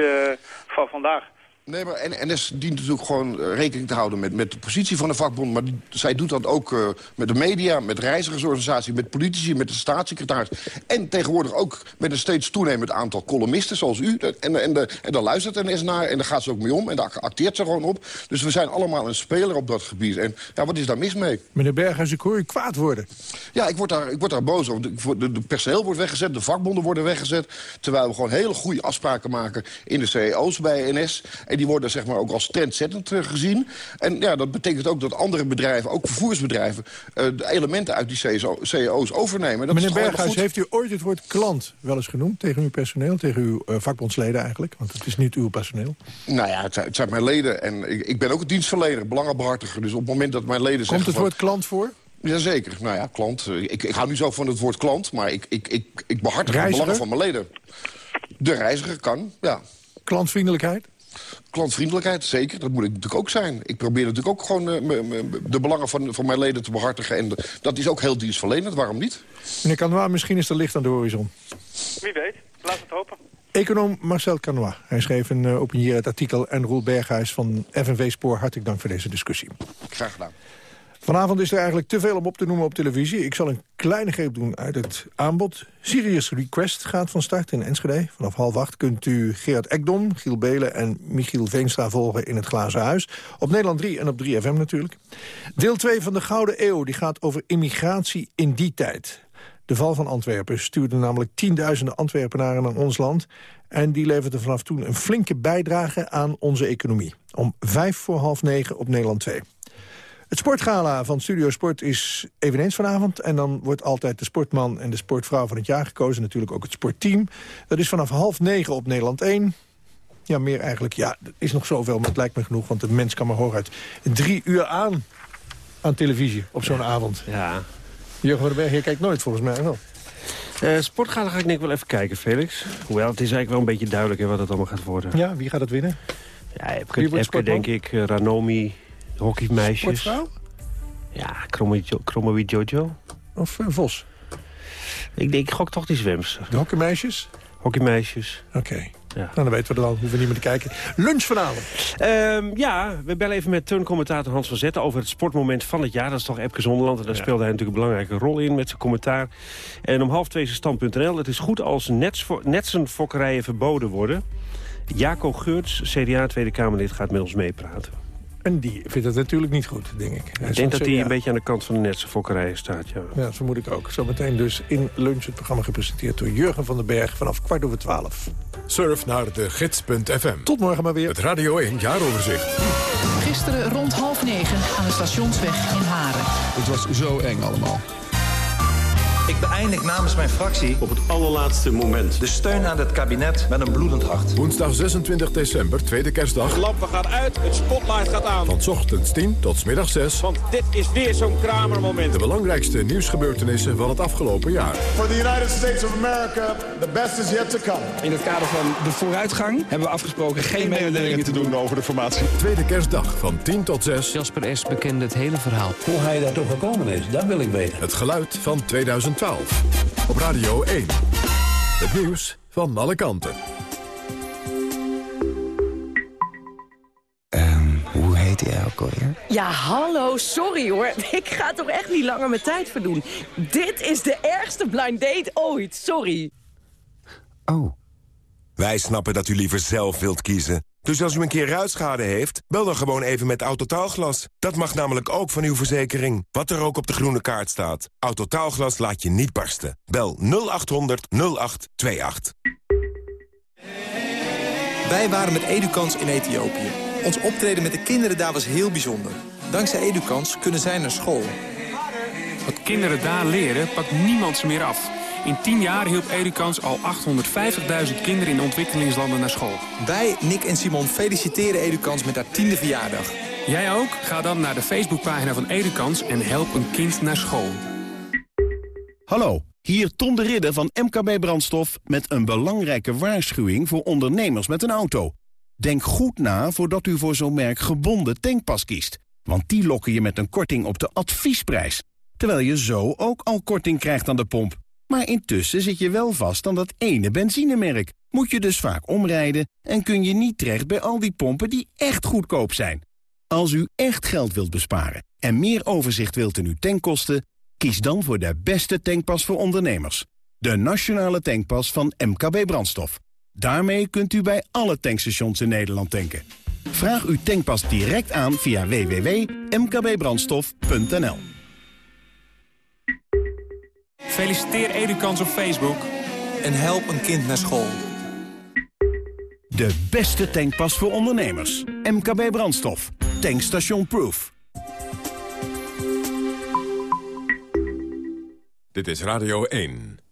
van vandaag. Nee, maar NS dient natuurlijk gewoon rekening te houden met, met de positie van de vakbond. Maar die, zij doet dat ook uh, met de media, met reizigersorganisaties, met politici, met de staatssecretaris. En tegenwoordig ook met een steeds toenemend aantal columnisten zoals u. En, en, de, en daar luistert NS naar en daar gaat ze ook mee om. En daar acteert ze gewoon op. Dus we zijn allemaal een speler op dat gebied. En ja, wat is daar mis mee? Meneer Berghuis, ik hoor u kwaad worden. Ja, ik word daar, ik word daar boos over. De, de, de personeel wordt weggezet, de vakbonden worden weggezet. Terwijl we gewoon hele goede afspraken maken in de CEO's bij NS. En die worden zeg maar ook als trendzettend gezien. En ja, dat betekent ook dat andere bedrijven, ook vervoersbedrijven... Uh, de elementen uit die CEO's overnemen. Dat Meneer Berghuis, heeft u ooit het woord klant wel eens genoemd... tegen uw personeel, tegen uw uh, vakbondsleden eigenlijk? Want het is niet uw personeel. Nou ja, het zijn, het zijn mijn leden. En ik, ik, ben ook een dienstverlener, belangenbehartiger. Dus op het moment dat mijn leden Komt zeggen... het woord klant voor? Jazeker. Nou ja, klant. Ik, ik hou nu zo van het woord klant, maar ik, ik, ik, ik behartig de belangen van mijn leden. De reiziger kan, ja. Klantvriendelijkheid? Klantvriendelijkheid, zeker. Dat moet ik natuurlijk ook zijn. Ik probeer natuurlijk ook gewoon uh, de belangen van, van mijn leden te behartigen. En de, dat is ook heel dienstverlenend, waarom niet? Meneer Canois, misschien is er licht aan de horizon. Wie weet, laat het hopen. Econoom Marcel Canois. Hij schreef een uh, opinieerd artikel. En Roel Berghuis van FNV Spoor, hartelijk dank voor deze discussie. Graag gedaan. Vanavond is er eigenlijk te veel om op te noemen op televisie. Ik zal een kleine greep doen uit het aanbod. Sirius Request gaat van start in Enschede. Vanaf half acht kunt u Gerard Ekdom, Giel Belen en Michiel Veenstra volgen in het Glazen Huis. Op Nederland 3 en op 3FM natuurlijk. Deel 2 van de Gouden Eeuw die gaat over immigratie in die tijd. De val van Antwerpen stuurde namelijk tienduizenden Antwerpenaren naar ons land... en die leverde vanaf toen een flinke bijdrage aan onze economie. Om vijf voor half negen op Nederland 2. Het sportgala van Studio Sport is eveneens vanavond. En dan wordt altijd de sportman en de sportvrouw van het jaar gekozen. Natuurlijk ook het sportteam. Dat is vanaf half negen op Nederland 1. Ja, meer eigenlijk. Ja, er is nog zoveel, maar het lijkt me genoeg. Want de mens kan maar hooguit drie uur aan aan televisie op zo'n avond. Ja. Jurgen van den Berg, je kijkt nooit volgens mij wel. Uh, sportgala ga ik denk wel even kijken, Felix. Hoewel, het is eigenlijk wel een beetje duidelijk hè, wat het allemaal gaat worden. Ja, wie gaat het winnen? Ja, Epke, denk ik, uh, Ranomi, hockeymeisjes. Sportvrouw? Ja, Kromowi Jojo. Of uh, Vos? Ik denk, ik gok toch die zwemster. De hockeymeisjes? Hockeymeisjes. Oké. Ja. Nou, dan weten we er al, hoeven we niet meer te kijken. Lunch vanavond. Um, ja, we bellen even met turncommentator Hans van Zetten... over het sportmoment van het jaar. Dat is toch Epke Zonderland. En daar speelde hij natuurlijk een belangrijke rol in met zijn commentaar. En om half twee is stand.nl. Het is goed als netsenfokkerijen verboden worden. Jaco Geurts, CDA Tweede Kamerlid, gaat met ons meepraten. En die vindt het natuurlijk niet goed, denk ik. Hij ik denk dat hij een beetje aan de kant van de netse fokkerijen staat, ja. Ja, dat vermoed ik ook. Zometeen dus in lunch het programma gepresenteerd door Jurgen van den Berg... vanaf kwart over twaalf. Surf naar de gids.fm. Tot morgen maar weer. Het Radio 1 Jaaroverzicht. Gisteren rond half negen aan de stationsweg in Haren. Het was zo eng allemaal. Ik beëindig namens mijn fractie op het allerlaatste moment de steun aan het kabinet met een bloedend hart. Woensdag 26 december, tweede kerstdag. De lampen gaan uit, het spotlight gaat aan. Van ochtends 10 tot middag 6. Want dit is weer zo'n kramermoment. De belangrijkste nieuwsgebeurtenissen van het afgelopen jaar. For the United States of America, the best is yet to come. In het kader van de vooruitgang hebben we afgesproken geen mededelingen te doen over de formatie. Tweede kerstdag van 10 tot 6. Jasper S. bekende het hele verhaal. Hoe hij daar toch gekomen is, dat wil ik weten. Het geluid van 2000. 2012. Op Radio 1. Het nieuws van alle kanten. Um, hoe heet hij ook alweer? Ja, hallo, sorry hoor. Ik ga toch echt niet langer mijn tijd verdoen. Dit is de ergste blind date ooit, sorry. Oh. Wij snappen dat u liever zelf wilt kiezen. Dus als u een keer ruitschade heeft, bel dan gewoon even met Autotaalglas. Dat mag namelijk ook van uw verzekering. Wat er ook op de groene kaart staat. Autotaalglas laat je niet barsten. Bel 0800 0828. Wij waren met Edukans in Ethiopië. Ons optreden met de kinderen daar was heel bijzonder. Dankzij Edukans kunnen zij naar school. Wat kinderen daar leren, pakt niemand ze meer af. In 10 jaar hielp Edukans al 850.000 kinderen in ontwikkelingslanden naar school. Wij, Nick en Simon, feliciteren Edukans met haar tiende verjaardag. Jij ook? Ga dan naar de Facebookpagina van Edukans en help een kind naar school. Hallo, hier Tom de Ridder van MKB Brandstof... met een belangrijke waarschuwing voor ondernemers met een auto. Denk goed na voordat u voor zo'n merk gebonden tankpas kiest. Want die lokken je met een korting op de adviesprijs. Terwijl je zo ook al korting krijgt aan de pomp. Maar intussen zit je wel vast aan dat ene benzinemerk. Moet je dus vaak omrijden en kun je niet terecht bij al die pompen die echt goedkoop zijn. Als u echt geld wilt besparen en meer overzicht wilt in uw tankkosten... kies dan voor de beste tankpas voor ondernemers. De Nationale Tankpas van MKB Brandstof. Daarmee kunt u bij alle tankstations in Nederland tanken. Vraag uw tankpas direct aan via www.mkbbrandstof.nl Feliciteer Edukans op Facebook. En help een kind naar school. De beste tankpas voor ondernemers. MKB Brandstof. Tankstation Proof. Dit is Radio 1.